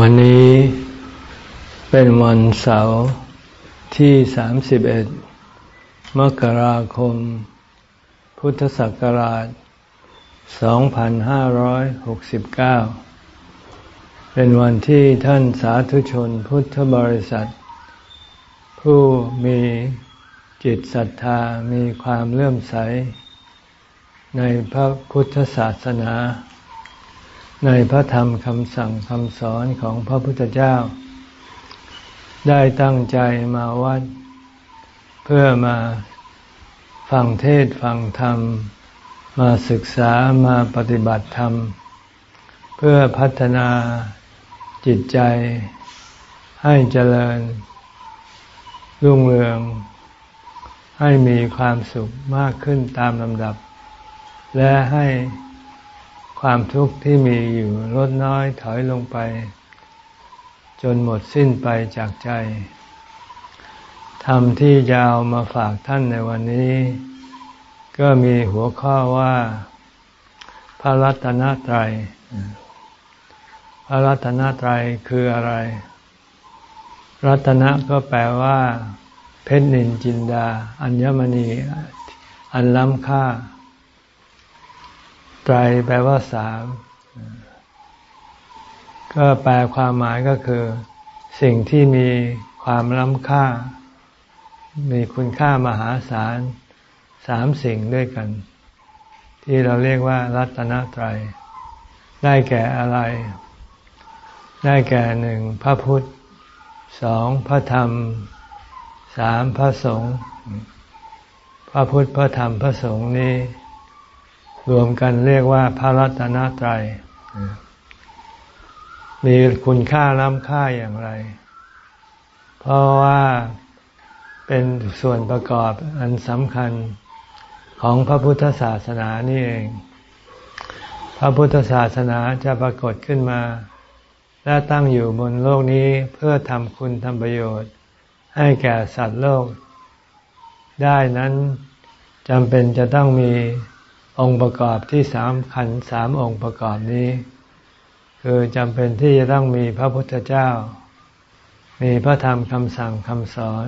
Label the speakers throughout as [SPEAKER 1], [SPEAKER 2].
[SPEAKER 1] วันนี้เป็นวันเสาร์ที่ 31 มกราคม พุทธศักราช 2569 เป็นวันที่ท่านสาธุชนพุทธบริษัท ผู้มีจิตศรัทธามีความเลื่อมใส ในพระพุทธศาสนา ในพระธรรมคำสั่งคำสอนของพระพุทธเจ้า ได้ตั้งใจมาวัด เพื่อมาฟังเทศฟังธรรม มาศึกษามาปฏิบัติธรรม เพื่อพัฒนาจิตใจให้เจริญ รุ่งเรือง ให้มีความสุขมากขึ้นตามลำดับ และให้ ความทุกข์ที่มีอยู่ลดน้อยถอยลงไป จนหมดสิ้นไปจากใจธรรมที่จะเอามาฝากท่านในวันนี้ ก็มีหัวข้อว่า พระรัตนตรัย พระรัตนตรัยคืออะไร รัตนะก็แปลว่า เพชรนินจินดา อัญมณี อันล้ำค่า ไตรแปลว่าสามก็แปลความหมายก็คือ สิ่งที่มีความล้ำค่า มีคุณค่ามหาศาลสามสิ่งด้วยกัน ที่เราเรียกว่า รัตนตรัย ได้แก่อะไร ได้แก่หนึ่งพระพุทธสองพระธรรมสามพระสงฆ์พระพุทธพระธรรมพระสงฆ์นี้ รวมกันเรียกว่าพระรัตนตรัย มีคุณค่าล้ำค่าอย่างไร เพราะว่าเป็นส่วนประกอบอันสำคัญของพระพุทธศาสนานี่เอง พระพุทธศาสนาจะปรากฏขึ้นมา และตั้งอยู่บนโลกนี้เพื่อทำคุณทำประโยชน์ ให้แก่สัตว์โลก ได้นั้นจำเป็นจะต้องมี องค์ประกอบที่สามขันสามองค์ประกอบนี้ คือจำเป็นที่จะต้องมีพระพุทธเจ้า มีพระธรรมคำสั่งคำสอน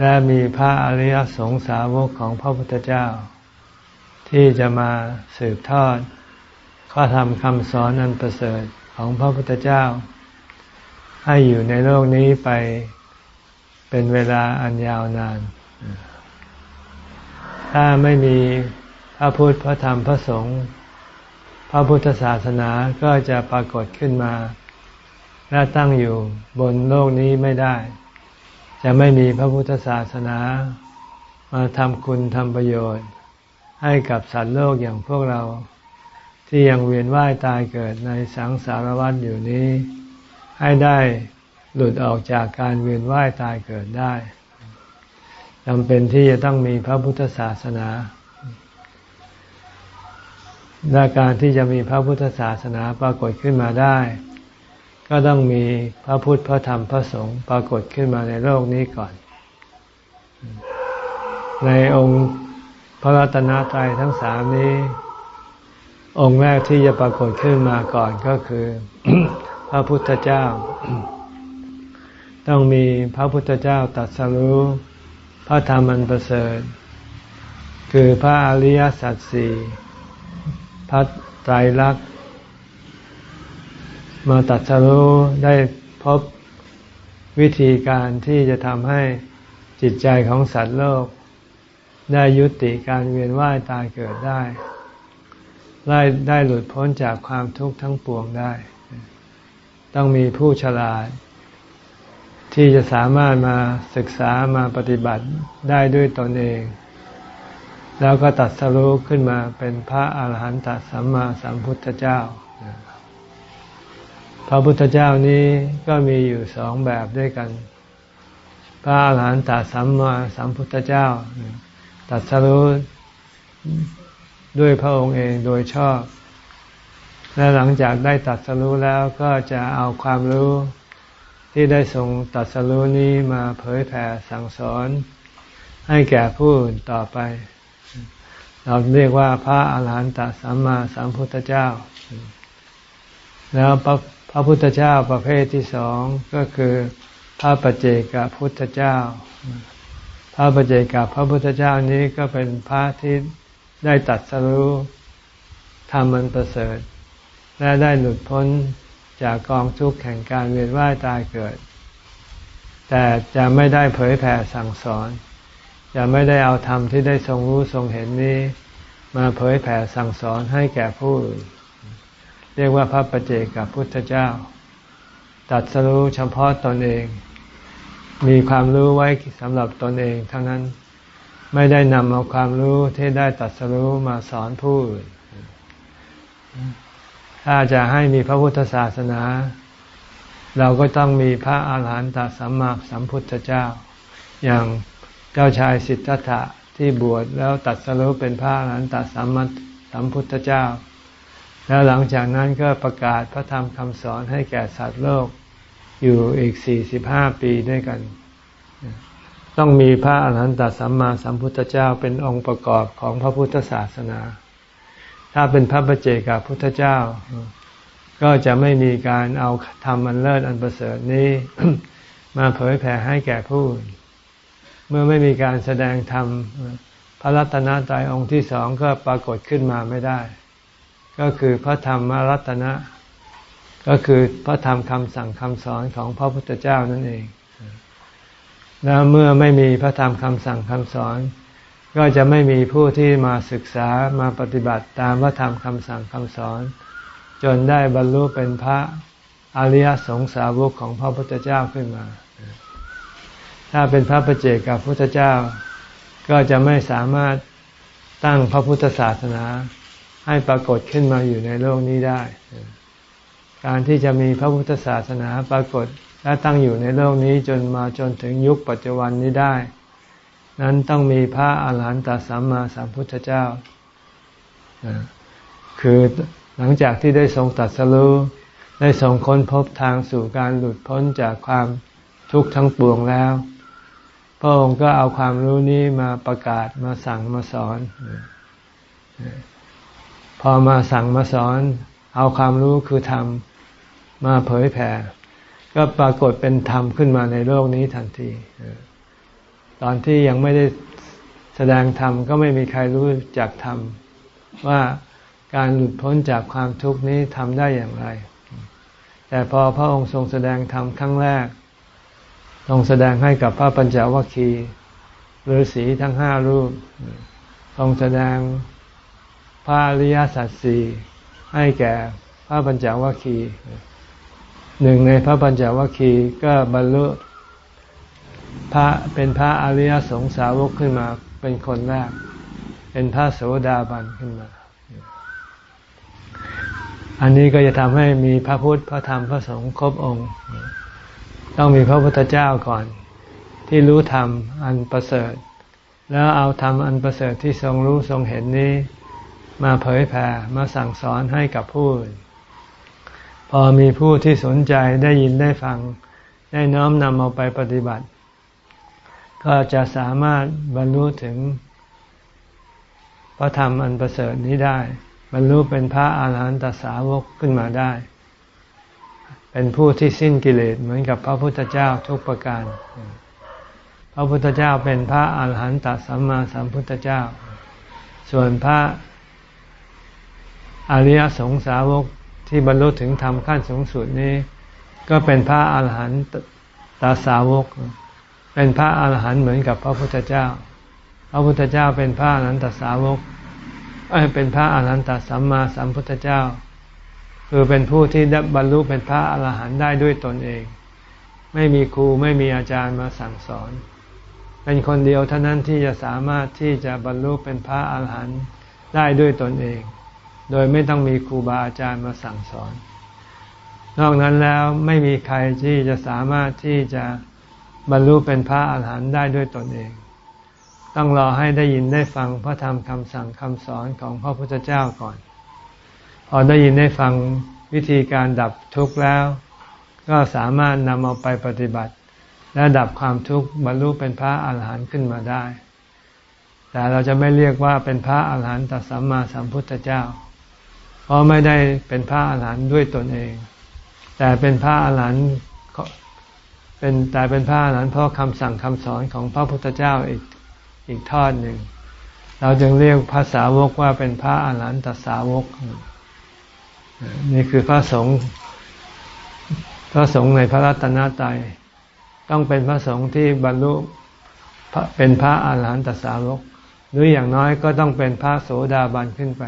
[SPEAKER 1] และมีพระอริยสงสาวกของพระพุทธเจ้า ที่จะมาสืบทอด ข้อธรรมคำสอนนันประเสริฐของพระพุทธเจ้า ให้อยู่ในโลกนี้ไปเป็นเวลาอันยาวนาน ถ้าไม่มี พระพุทธพระธรรมพระสงฆ์พระพุทธศาสนาก็จะปรากฏขึ้นมา และตั้งอยู่บนโลกนี้ไม่ได้ จะไม่มีพระพุทธศาสนา มาทำคุณทำประโยชน์ ให้กับสัตว์โลกอย่างพวกเรา ที่ยังเวียนว่ายตายเกิดในสังสารวัฏอยู่นี้ ให้ได้หลุดออกจากการเวียนว่ายตายเกิดได้จำเป็นที่จะต้องมีพระพุทธศาสนา และการที่จะมีพระพุทธศาสนาปรากฏขึ้นมาได้ ก็ต้องมีพระพุทธพระธรรมพระสงฆ์ปรากฏขึ้นมาในโลกนี้ก่อน ในองค์พระรัตนตรัยทั้งสามนี้ องค์แรกที่จะปรากฏขึ้นมาก่อนก็คือ พระพุทธเจ้า ต้องมีพระพุทธเจ้าตัดสรู้พระธรรมอันประเสริฐ คือพระอริยสัจสี่ พระไตรลักษณ์มาตัดสรู้ได้พบวิธีการที่จะทำให้จิตใจของสัตว์โลก ได้ยุติการเวียนว่ายตายเกิดได้ ได้ได้หลุดพ้นจากความทุกข์ทั้งปวงได้ ต้องมีผู้ฉลาด ที่จะสามารถมาศึกษามาปฏิบัติได้ด้วยตนเอง แล้วก็ตัดสรู้ขึ้นมาเป็นพระอาหารหันตสัมมาสัมพุทธเจ้า พระพุทธเจ้านี้ก็มีอยู่สองแบบด้วยกัน พระอาหารหันตสัมมาสัมพุทธเจ้า ตัดสรู้ด้วยพระองค์เองโดยชอบ และหลังจากได้ตัดสรู้แล้วก็จะเอาความรู้ที่ได้ทรงตัดสรู้นี้มาเผยแผ่สั่งสอน ให้แก่ผู้อื่นต่อไป เราเรียกว่าพระอาหารหันตสัมมาสัมพุทธเจ้า แล้วพระพระพุทธเจ้าประเภทที่สองก็คือพระปัจเจกพุทธเจ้า พระปัจเจกพระพุทธเจ้านี้ก็เป็นพระที่ได้ตัดสรู้ทำมันประเสริฐ และได้หลุดพ้นจากกองทุกข์แห่งการเวียนว่ายตายเกิด แต่จะไม่ได้เผยแผ่สั่งสอน จะไม่ได้เอาธรรมที่ได้ทรงรู้ทรงเห็นนี้ มาเผยแผ่สั่งสอนให้แก่ผู้อื่นเรียกว่าพระปเจกับพุทธเจ้า ตัดสรู้เฉพาะตนเอง มีความรู้ไว้สำหรับตนเองเท่านั้นไม่ได้นำเอาความรู้ที่ได้ตัดสรู้มาสอนผู้อื่น ถ้าจะให้มีพระพุทธศาสนา เราก็ต้องมีพระอาหารหันตสัมมาสัมพุทธเจ้า อย่าง จ้าชายสิทธัตถะที่บวชแล้วตัดสรู้เป็นพระอรหันตสัมมาสัมพุทธเจ้า แล้วหลังจากนั้นก็ประกาศพระธรรมคำสอนให้แก่สัตว์โลกอยู่อีกสี่สิบห้าปีด้วยกัน ต้องมีพระอรหันตสัมมาสัมพุทธเจ้าเป็นองค์ประกอบของพระพุทธศาสนา ถ้าเป็นพระปเจกับพุทธเจ้า ก็จะไม่มีการเอาธรรมอันเลิศอันประเสริฐนี้ มาเผยแผ่ให้แก่ผู้อื่น เมื่อไม่มีการแสดงธรรมพระรัตนตรัยองค์ที่สองก็ปรากฏขึ้นมาไม่ได้ ก็คือพระธรรมรัตนะ ก็คือพระธรรมคำสั่งคำสอนของพระพุทธเจ้านั่นเอง แล้วเมื่อไม่มีพระธรรมคำสั่งคำสอน ก็จะไม่มีผู้ที่มาศึกษามาปฏิบัติตามพระธรรมคำสั่งคำสอน จนได้บรรลุเป็นพระอริยสงสาวกของพระพุทธเจ้าขึ้นมา ถ้าเป็นพระประเจกับพุทธเจ้า ก็จะไม่สามารถตั้งพระพุทธศาสนาให้ปรากฏขึ้นมาอยู่ในโลกนี้ได้ การที่จะมีพระพุทธศาสนาปรากฏและตั้งอยู่ในโลกนี้จนมาจนถึงยุคปัจจุบันนี้ได้ นั้นต้องมีพระอาหารหันตสัมมาสัมพุทธเจ้า คือหลังจากที่ได้ทรงตัดสรู้ได้ทรงค้นพบทางสู่การหลุดพ้นจากความทุกข์ทั้งปวงแล้ว พระองค์ก็เอาความรู้นี้มาประกาศมาสั่งมาสอน พอมาสั่งมาสอน เอาความรู้คือธรรมมาเผยแผ่ ก็ปรากฏเป็นธรรมขึ้นมาในโลกนี้ทันที ตอนที่ยังไม่ได้แสดงธรรมก็ไม่มีใครรู้จักธรรม ว่าการหลุดพ้นจากความทุกข์นี้ทำได้อย่างไร แต่พอพระองค์ทรงแสดงธรรมครั้งแรก ทรงแสดงให้กับพระปัญจวัคคีย์ฤาษีทั้งห้ารูป ทรงแสดงพระอริยสัจสี่ให้แก่พระปัญจวัคคีย์หนึ่งในพระปัญจวัคคีย์ก็บรรลุพระเป็นพระอริยสงสาวกขึ้นมาเป็นคนแรก เป็นพระโสดาบันขึ้นมา อันนี้ก็จะทำให้มีพระพุทธพระธรรมพระสงฆ์ครบองค์ ต้องมีพระพุทธเจ้าก่อน ที่รู้ธรรมอันประเสริฐ แล้วเอาธรรมอันประเสริฐที่ทรงรู้ทรงเห็นนี้ มาเผยแผ่มาสั่งสอนให้กับผู้อื่นพอมีผู้ที่สนใจได้ยินได้ฟัง ได้น้อมนำเอาไปปฏิบัติ ก็จะสามารถบรรลุถึง พระธรรมอันประเสริฐนี้ได้ บรรลุเป็นพระอาหารหันตสาวกขึ้นมาได้ เป็นผู้ที่สิ้นกิเลสเหมือนกับพระพุทธเจ้าทุกประการ พระพุทธเจ้าเป็นพระอาหารหันตสัมมาสัมพุทธเจ้า ส่วนพระอริยสงสาวกที่บรรลุถึงธรรมขั้นสูงสุดนี้ ก็เป็นพระอาหารหันตสาวก เป็นพระอาหารหันต์เหมือนกับพระพุทธเจ้า พระพุทธเจ้าเป็นพระอรหันตสาวกเป็นพระอรหันตสัมมาสัมพุทธเจ้า คือเป็นผู้ที่ได้บรรลุเป็นพระอาหารหันต์ได้ด้วยตนเอง ไม่มีครูไม่มีอาจารย์มาสั่งสอน เป็นคนเดียวเท่านั้นที่จะสามารถที่จะบรรลุเป็นพระอาหารหันต์ได้ด้วยตนเอง โดยไม่ต้องมีครูบาอาจารย์มาสั่งสอน นอกนั้นแล้วไม่มีใครที่จะสามารถที่จะบรรลุเป็นพระอาหารหันต์ได้ด้วยตนเอง ต้องรอให้ได้ยินได้ฟังพระธรรมคำสั่งคำสอนของพระพุทธเจ้าก่อน พอได้ยินได้ฟังวิธีการดับทุกข์แล้ว ก็สามารถนำเอาไปปฏิบัติ และดับความทุกข์บรรลุเป็นพระอาหารหันต์ขึ้นมาได้ แต่เราจะไม่เรียกว่าเป็นพระอาหารหันตสัมมาสัมพุทธเจ้า เพราะไม่ได้เป็นพระอาหารหันต์ด้วยตนเอง แต่เป็นพระอรหันต์เป็นแต่เป็นพระอรหันต์เพราะคำสั่งคำสอนของพระพุทธเจ้าอีกอีกทอดหนึ่ง เราจึงเรียกภาษาวกว่าเป็นพระอรหันตสาวก นี่คือพระสงฆ์พระสงฆ์ในพระรัตนตรัยต้องเป็นพระสงฆ์ที่บรรลุเป็นพระอาหารหันตสาวก หรืออย่างน้อยก็ต้องเป็นพระโสดาบันขึ้นไป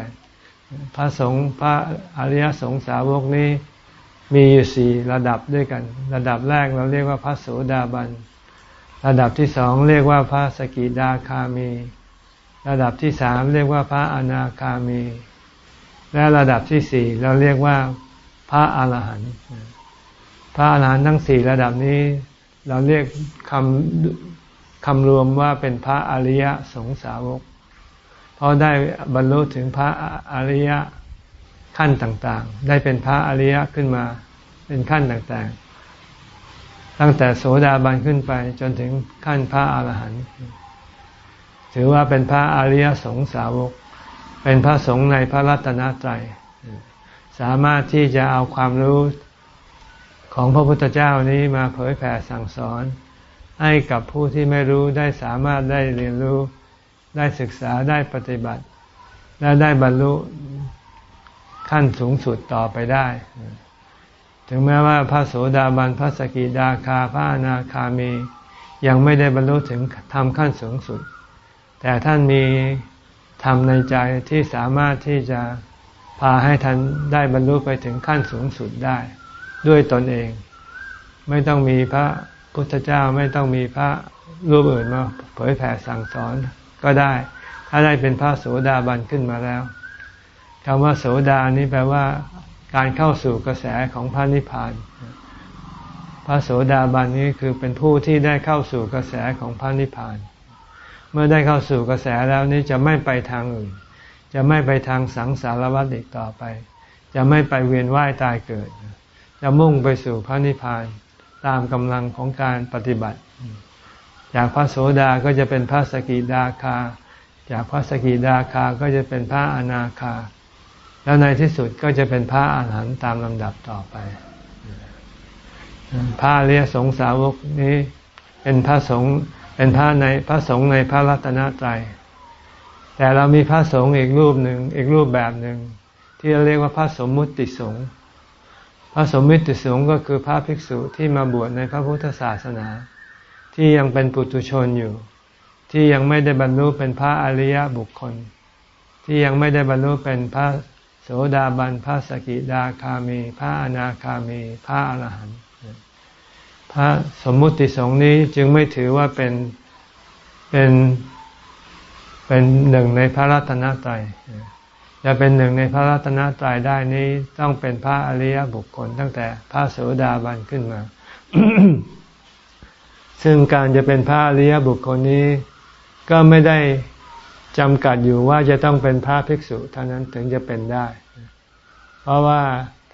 [SPEAKER 1] พระสงฆ์พระอริยสงสาวกนี้มีอยู่สี่ระดับด้วยกัน ระดับแรกเราเรียกว่าพระโสดาบัน ระดับที่สองเรียกว่าพระสกิดาคามี ระดับที่สามเรียกว่าพระอนาคามี และระดับที่สี่เราเรียกว่าพระอาหารหันต์พระอาหารหันต์ทั้งสี่ระดับนี้ เราเรียกคำคำรวมว่าเป็นพระอริยสงสาวกเพราะได้บรรลุถึงพระอริยขั้นต่างๆ ได้เป็นพระอริยขึ้นมาเป็นขั้นต่างๆ ตั้งแต่โสดาบันขึ้นไปจนถึงขั้นพระอาหารหันต์ถือว่าเป็นพระอริยสงสาวก เป็นพระสงฆ์ในพระรัตนตรัย สามารถที่จะเอาความรู้ของพระพุทธเจ้านี้มาเผยแผ่สั่งสอน ให้กับผู้ที่ไม่รู้ได้สามารถได้เรียนรู้ ได้ศึกษาได้ปฏิบัติ และได้บรรลุขั้นสูงสุดต่อไปได้ ถึงแม้ว่าพระโสดาบันพระสกิดาคาพระนาคามี ยังไม่ได้บรรลุถึงทำขั้นสูงสุด แต่ท่านมี ทำในใจที่สามารถที่จะพาให้ท่านได้บรรลุไปถึงขั้นสูงสุดได้ ด้วยตนเอง ไม่ต้องมีพระพุทธเจ้าไม่ต้องมีพระรูปอื่นมาเผยแผ่สั่งสอนก็ได้ ถ้าได้เป็นพระโสดาบันขึ้นมาแล้วคำว่าโสดานี้แปลว่า การเข้าสู่กระแสของพระนิพพาน พระโสดาบันนี้คือเป็นผู้ที่ได้เข้าสู่กระแสของพระนิพพาน เมื่อได้เข้าสู่กระแสแล้วนี้จะไม่ไปทางอื่น จะไม่ไปทางสังสารวัฏอีกต่อไป จะไม่ไปเวียนว่ายตายเกิด จะมุ่งไปสู่พระนิพพานตามกำลังของการปฏิบัติ จากพระโสดาก็จะเป็นพระสกิดาคา จากพระสกิดาคาก็จะเป็นพระอนาคา แล้วในที่สุดก็จะเป็นพระอาหารหันต์ตามลำดับต่อไป พระเรียสงสาวกนี้เป็นพระสงฆ์ เป็นพระในพระสงฆ์ในพระรัตนตรัยแต่เรามีพระสงฆ์อีกรูปหนึ่งอีกรูปแบบหนึ่ง ที่เรียกว่าพระสมมุติสงฆ์พระสมมิติสงฆ์ก็คือพระภิกษุที่มาบวชในพระพุทธศาสนา ที่ยังเป็นปุถุชนอยู่ ที่ยังไม่ได้บรรลุเป็นพระอริยบุคคล ที่ยังไม่ได้บรรลุเป็นพระโสดาบันพระสกิดาคามี พระอนาคามี พระอรหันต์ พระสมมุติสงฆ์นี้จึงไม่ถือว่าเป็นเป็นเป็นหนึ่งในพระรัตนตรัยจะเป็นหนึ่งในพระรัตนตรัยได้นี้ต้องเป็นพระอริยบุคคล ตั้งแต่พระโสดาบันขึ้นมา ซึ่งการจะเป็นพระอริยบุคคลนี้ ก็ไม่ได้จำกัดอยู่ว่าจะต้องเป็นพระภิกษุเท่านั้นถึงจะเป็นได้ เพราะว่า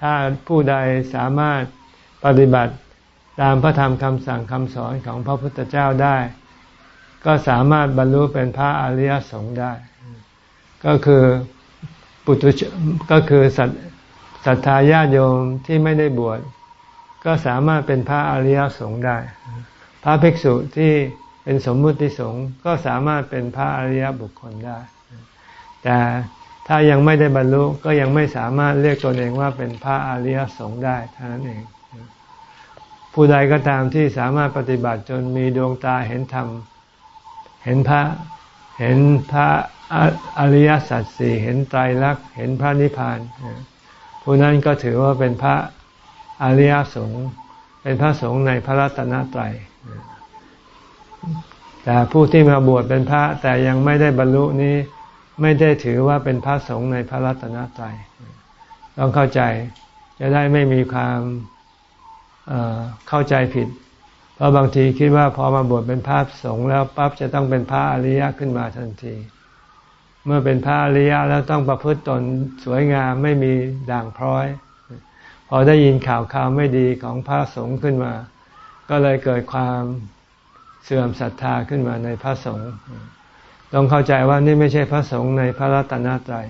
[SPEAKER 1] ถ้าผู้ใดสามารถปฏิบัติ ตามพระธรรมคำสั่งคำสอนของพระพุทธเจ้าได้ ก็สามารถบรรลุเป็นพระอริยสงฆ์ได้ ก็คือปุถุชก็คือสัตศรัทธาญาติโยมที่ไม่ได้บวชก็สามารถเป็นพระอริยสงฆ์ได้ พระภิกษุที่เป็นสมมุติสงฆ์ก็สามารถเป็นพระอริยบุคคลได้ แต่ถ้ายังไม่ได้บรรลุก็ยังไม่สามารถเรียกตนเองว่าเป็นพระอริยสงฆ์ได้เท่านั้นเอง ผู้ใดก็ตามที่สามารถปฏิบัติจนมีดวงตาเห็นธรรม เห็นพระ เห็นพระอริยสัจสี่เห็นไตรลักษณ์เห็นพระนิพพานผู้นั้นก็ถือว่าเป็นพระอริยสงฆ์เป็นพระสงฆ์ในพระรัตนตรัยแต่ผู้ที่มาบวชเป็นพระแต่ยังไม่ได้บรรลุนี้ไม่ได้ถือว่าเป็นพระสงฆ์ในพระรัตนตรัยต้องเข้าใจจะได้ไม่มีความ เข้าใจผิด เพราะบางทีคิดว่าพอมาบวชเป็นพระสงฆ์แล้วปั๊บจะต้องเป็นพระอริยะขึ้นมาทันที เมื่อเป็นพระอริยะแล้วต้องประพฤติตนสวยงามไม่มีด่างพร้อย พอได้ยินข่าวข่าวไม่ดีของพระสงฆ์ขึ้นมา ก็เลยเกิดความเสื่อมศรัทธาขึ้นมาในพระสงฆ์ต้องเข้าใจว่านี่ไม่ใช่พระสงฆ์ในพระรัตนตรัย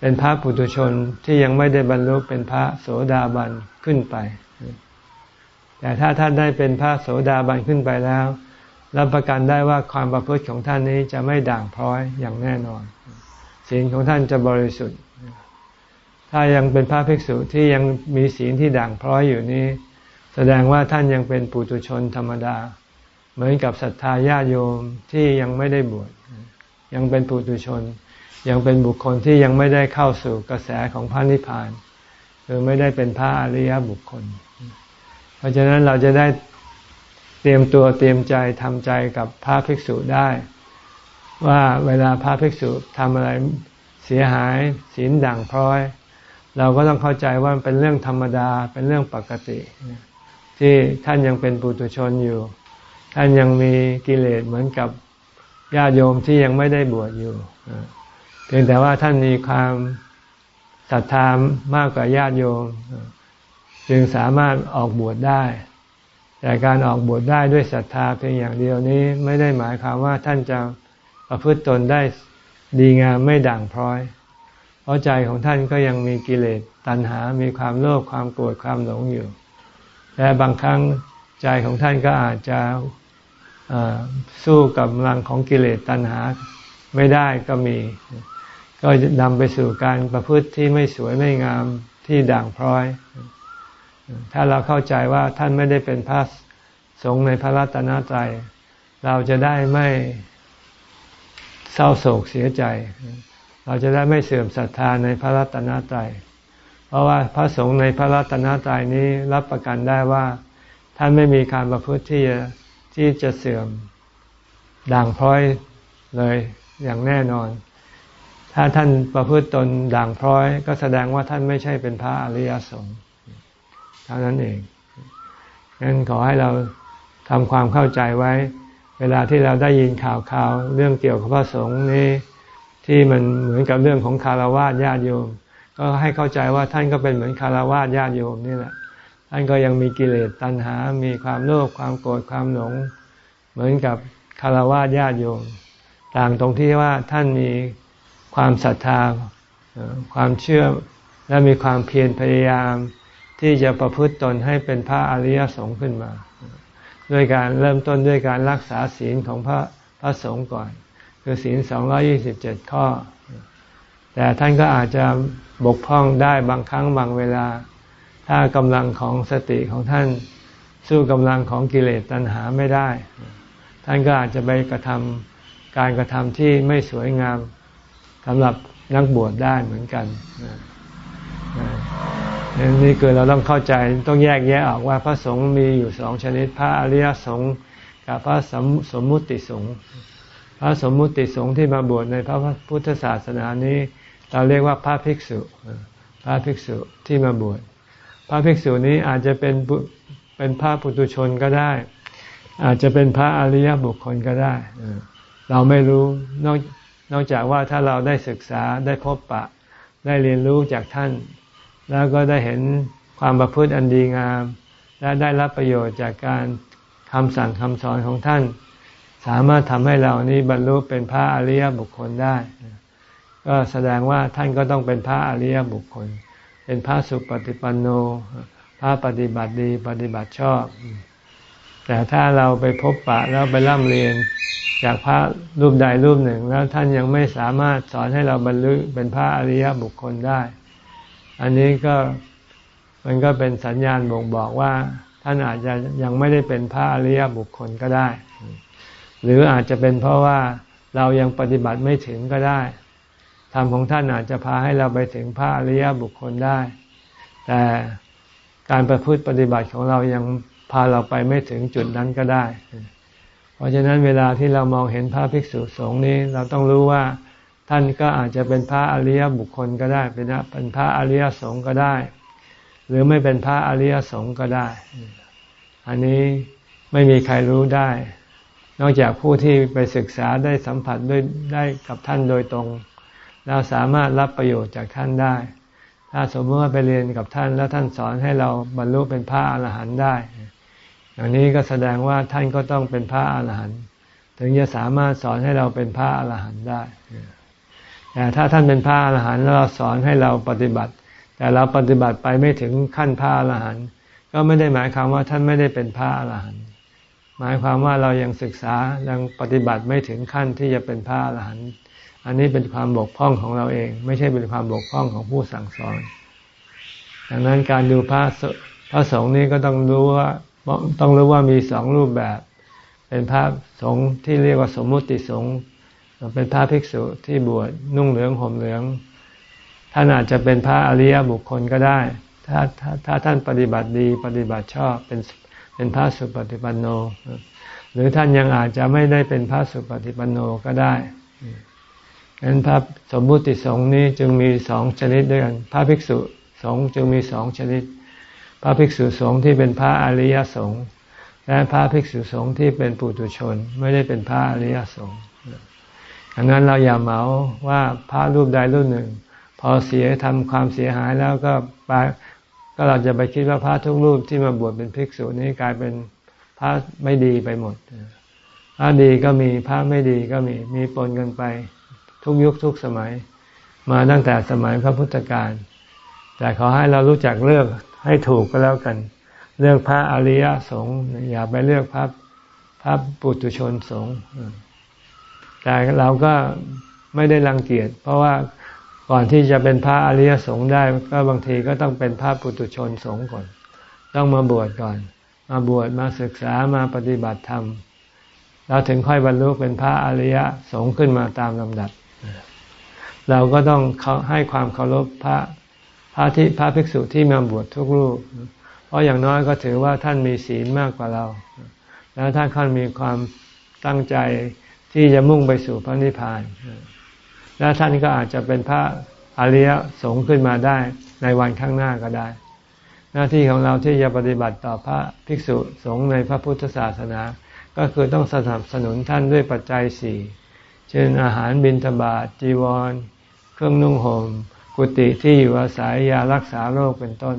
[SPEAKER 1] เป็นพระปุถุชนที่ยังไม่ได้บรรลุเป็นพระโสดาบันขึ้นไป แต่ถ้าท่านได้เป็นพระโสดาบันขึ้นไปแล้ว รับประกันได้ว่าความประพฤติของท่านนี้จะไม่ด่างพร้อยอย่างแน่นอนศีลของท่านจะบริสุทธิ์ ถ้ายังเป็นพระภิกษุที่ยังมีศีลที่ด่างพร้อยอยู่นี้ แสดงว่าท่านยังเป็นปุถุชนธรรมดา เหมือนกับศรัทธาญาติโยมที่ยังไม่ได้บวชยังเป็นปุถุชน ยังเป็นบุคคลที่ยังไม่ได้เข้าสู่กระแสของพระนิพพาน คือไม่ได้เป็นพระอริยบุคคล เพราะฉะนั้นเราจะได้เตรียมตัวเตรียมใจทำใจกับพระภิกษุได้ ว่าเวลาพระภิกษุทำอะไรเสียหายศีลด่างพร้อย เราก็ต้องเข้าใจว่าเป็นเรื่องธรรมดาเป็นเรื่องปกติ ที่ท่านยังเป็นปุถุชนอยู่ ท่านยังมีกิเลสเหมือนกับญาติโยมที่ยังไม่ได้บวชอยู่เพียงแต่ว่าท่านมีความศรัทธามากกว่าญาติโยม จึงสามารถออกบวชได้ แต่การออกบวชได้ด้วยศรัทธาเพียงอย่างเดียวนี้ไม่ได้หมายความว่าท่านจะประพฤติตนได้ดีงามไม่ด่างพร้อย เพราะใจของท่านก็ยังมีกิเลสตัณหา มีความโลภความโกรธความหลงอยู่ และบางครั้งใจของท่านก็อาจจะสู้กับกำลังของกิเลสตัณหาไม่ได้ก็มี ก็นำไปสู่การประพฤติที่ไม่สวยไม่งามที่ด่างพร้อย ถ้าเราเข้าใจว่าท่านไม่ได้เป็นพระสงฆ์ในพระรัตนตรัยเราจะได้ไม่เศร้าโศกเสียใจ เราจะได้ไม่เสื่อมศรัทธาในพระรัตนตรัยเพราะว่าพระสงฆ์ในพระรัตนตรัยนี้รับประกันได้ว่า ท่านไม่มีการประพฤติที่จะที่จะเสื่อมด่างพร้อยเลยอย่างแน่นอน ถ้าท่านประพฤติตนด่างพร้อย ก็แสดงว่าท่านไม่ใช่เป็นพระอริยสงฆ์ เท่านั้นเองงั้นขอให้เราทำความเข้าใจไว้ เวลาที่เราได้ยินข่าวข่าวเรื่องเกี่ยวกับพระสงฆ์นี้ที่มันเหมือนกับเรื่องของคารวะญาติโยม ก็ให้เข้าใจว่าท่านก็เป็นเหมือนคารวะญาติโยมนี่แหละท่านก็ยังมีกิเลสตัณหา มีความโลภความโกรธความหลง เหมือนกับคารวะญาติโยม ต่างตรงที่ว่าท่านมีความศรัทธา ความเชื่อและมีความเพียรพยายาม ที่จะประพฤติตนให้เป็นพระอริยสงฆ์ขึ้นมา ด้วยการเริ่มต้นด้วยการรักษาศีลของพระพระสงฆ์ก่อน คือศีลสองยี่สิบเจ็ดข้อ แต่ท่านก็อาจจะบกพร่องได้บางครั้งบางเวลา ถ้ากำลังของสติของท่านสู้กำลังของกิเลสตัณหาไม่ได้ ท่านก็อาจจะไปกระทำการกระทำที่ไม่สวยงามสำหรับนักบวชได้เหมือนกัน นี่คือเราต้องเข้าใจต้องแยกแยะออกว่าพระสงฆ์มีอยู่สองชนิด พระอริยสงฆ์กับพระสมสมมุติสงฆ์พระสมมุติสงฆ์ที่มาบวชในพระพุทธศาสนานี้ เราเรียกว่าพระภิกษุ พระภิกษุที่มาบวชพระภิกษุนี้อาจจะเป็นเป็นพระปุตุชนก็ได้ อาจจะเป็นพระอริยบุคคลก็ได้ เราไม่รู้นอกนอกจากว่าถ้าเราได้ศึกษาได้พบปะได้เรียนรู้จากท่าน แล้วก็ได้เห็นความประพฤติอันดีงาม และได้รับประโยชน์จากการคำสั่งคำสอนของท่าน สามารถทำให้เรานี้บรรลุเป็นพระอริยบุคคลได้ ก็แสดงว่าท่านก็ต้องเป็นพระอริยบุคคล เป็นพระสุปฏิปันโน พระปฏิบัติดีปฏิบัติชอบ แต่ถ้าเราไปพบปะแล้วไปร่ำเรียนจากพระรูปใดรูปหนึ่ง แล้วท่านยังไม่สามารถสอนให้เราบรรลุเป็นพระอริยบุคคลได้ อันนี้ก็มันก็เป็นสัญญาณบ่งบอกว่า ท่านอาจจะยังไม่ได้เป็นพระอริยบุคคลก็ได้ หรืออาจจะเป็นเพราะว่าเรายังปฏิบัติไม่ถึงก็ได้ธรรมของท่านอาจจะพาให้เราไปถึงพระอริยบุคคลได้ แต่การประพฤติปฏิบัติของเรายังพาเราไปไม่ถึงจุดนั้นก็ได้ เพราะฉะนั้นเวลาที่เรามองเห็นพระภิกษุสงฆ์นี้เราต้องรู้ว่า ท่านก็อาจจะเป็นพระอริยบุคคลก็ได้ เป็นเป็นพระอริยสงฆ์ก็ได้ หรือไม่เป็นพระอริยสงฆ์ก็ได้ อันนี้ไม่มีใครรู้ได้ นอกจากผู้ที่ไปศึกษาได้สัมผัสด้วยได้กับท่านโดยตรง เราสามารถรับประโยชน์จากท่านได้ ถ้าสมมติว่าไปเรียนกับท่านแล้วท่านสอนให้เราบรรลุเป็นพระอรหันต์ได้ อย่างนี้ก็แสดงว่าท่านก็ต้องเป็นพระอรหันต์ถึงจะสามารถสอนให้เราเป็นพระอรหันต์ได้ แต่ถ้าท่านเป็นพระอรหันต์แล้วเราสอนให้เราปฏิบัติ แต่เราปฏิบัติไปไม่ถึงขั้นพระอรหันต์ก็ไม่ได้หมายความว่าท่านไม่ได้เป็นพระอรหันต์หมายความว่าเรายังศึกษายังปฏิบัติไม่ถึงขั้นที่จะเป็นพระอรหันต์อันนี้เป็นความบกพร่องของเราเอง ไม่ใช่เป็นความบกพร่องของผู้สั่งสอน ดังนั้นการดูพระพระสงฆ์นี้ก็ต้องรู้ว่าต้องรู้ว่ามีสองรูปแบบ เป็นพระสงฆ์ที่เรียกว่าสมมุติสงฆ์ เป็นพระภิกษุที่บวชนุ่งเหลืองห่มเหลือง ท่านอาจจะเป็นพระอริยบุคคลก็ได้ ถ้าถ้าถ้าท่านปฏิบัติดีปฏิบัติชอบเป็นเป็นพระสุปฏิปันโน หรือท่านยังอาจจะไม่ได้เป็นพระสุปฏิปันโนก็ได้ดังนั้นพระสมมุติสงฆ์นี้จึงมีสองชนิดด้วยกัน พระภิกษุสงฆ์จึงมีสองชนิด พระภิกษุสงฆ์ที่เป็นพระอริยสงฆ์และพระภิกษุสงฆ์ที่เป็นปุถุชน ไม่ได้เป็นพระอริยสงฆ์ ดังนั้นเราอย่าเหมาว่าพระรูปใดรูปหนึ่ง พอเสียทำความเสียหายแล้วก็ไปก็เราจะไปคิดว่าพระทุกรูปที่มาบวชเป็นภิกษุนี้กลายเป็นพระไม่ดีไปหมด พระดีก็มีพระไม่ดีก็มีมีปนกันไป ทุกยุคทุกสมัย มาตั้งแต่สมัยพระพุทธการ แต่ขอให้เรารู้จักเลือกให้ถูกก็แล้วกัน เลือกพระอริยสงฆ์อย่าไปเลือกพระพระปุถุชนสงฆ์ แต่เราก็ไม่ได้รังเกียจเพราะว่าก่อนที่จะเป็นพระอริยสงฆ์ได้ก็บางทีก็ต้องเป็นพระปุถุชนสงฆ์ก่อน ต้องมาบวชก่อน มาบวชมาศึกษามาปฏิบัติธรรมเราถึงค่อยบรรลุเป็นพระอริยสงฆ์ขึ้นมาตามลำดับ เราก็ต้องให้ความเคารพพระพระที่พระภิกษุที่มาบวชทุกรูป เพราะอย่างน้อยก็ถือว่าท่านมีศีลมากกว่าเรา แล้วท่านค่อนมีความตั้งใจ ที่จะมุ่งไปสู่พระนิพพาน และท่านก็อาจจะเป็นพระอริยสงฆ์ขึ้นมาได้ในวันข้างหน้าก็ได้ หน้าที่ของเราที่จะปฏิบัติต่อพระภิกษุสงฆ์ในพระพุทธศาสนา ก็คือต้องสนับสนุนท่านด้วยปัจจัยสี่เช่นอาหารบิณฑบาตจีวร เครื่องนุ่งหม่มกุฏิที่อยู่อาศัยยารักษาโรคเป็นต้น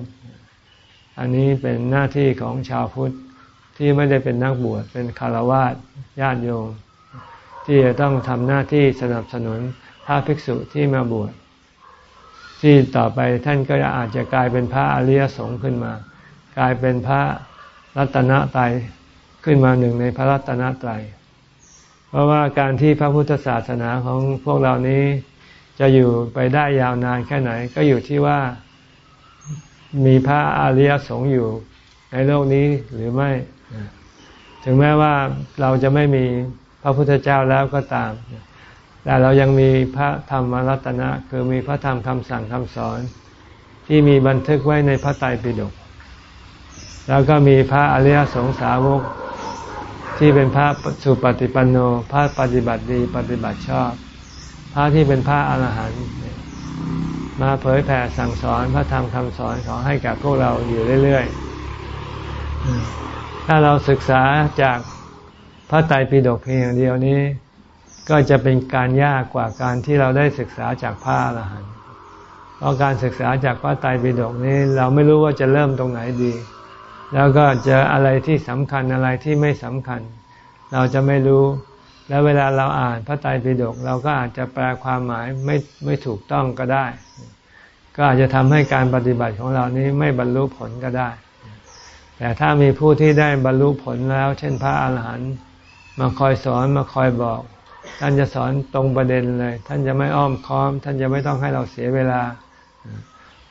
[SPEAKER 1] อันนี้เป็นหน้าที่ของชาวพุทธที่ไม่ได้เป็นนักบวชเป็นคารวาสญาติโยม ที่จะต้องทำหน้าที่สนับสนุนพระภิกษุที่มาบวชที่ต่อไปท่านก็อาจจะกลายเป็นพระอริยสงฆ์ขึ้นมา กลายเป็นพระรัตนตรัยขึ้นมาหนึ่งในพระรัตนตรัยเพราะว่าการที่พระพุทธศาสนาของพวกเรานี้จะอยู่ไปได้ยาวนานแค่ไหน ก็อยู่ที่ว่ามีพระอริยสงฆ์อยู่ในโลกนี้หรือไม่ ถึงแม้ว่าเราจะไม่มี พระพุทธเจ้าแล้วก็ตาม แต่เรายังมีพระธรรมรัตนะคือมีพระธรรมคำสั่งคำสอน ที่มีบันทึกไว้ในพระไตรปิฎกแล้วก็มีพระอริยสงสาวกที่เป็นพระสุปฏิปันโน พระปฏิบัติดีปฏิบัติชอบ พระที่เป็นพระอรหันต์มาเผยแผ่สั่งสอนพระธรรมคำสอนของให้กับพวกเราอยู่เรื่อยๆ ถ้าเราศึกษาจาก ระไตรปิฎกเพียงอย่างเดียวนี้ ก็จะเป็นการยากกว่าการที่เราได้ศึกษาจากพระอรหันต์เพราะการศึกษาจากพระไตรปิฎกนี้ เราไม่รู้ว่าจะเริ่มตรงไหนดี แล้วก็จะอะไรที่สำคัญอะไรที่ไม่สำคัญ เราจะไม่รู้ แล้วเวลาเราอ่านพระไตรปิฎกเราก็อาจจะแปลความหมายไม่ไม่ถูกต้องก็ได้ ก็อาจจะทำให้การปฏิบัติของเรานี้ไม่บรรลุผลก็ได้ แต่ถ้ามีผู้ที่ได้บรรลุผลแล้ว เช่นพระอาหารหันต์ มาคอยสอนมาคอยบอก ท่านจะสอนตรงประเด็นเลย ท่านจะไม่อ้อมค้อม ท่านจะไม่ต้องให้เราเสียเวลา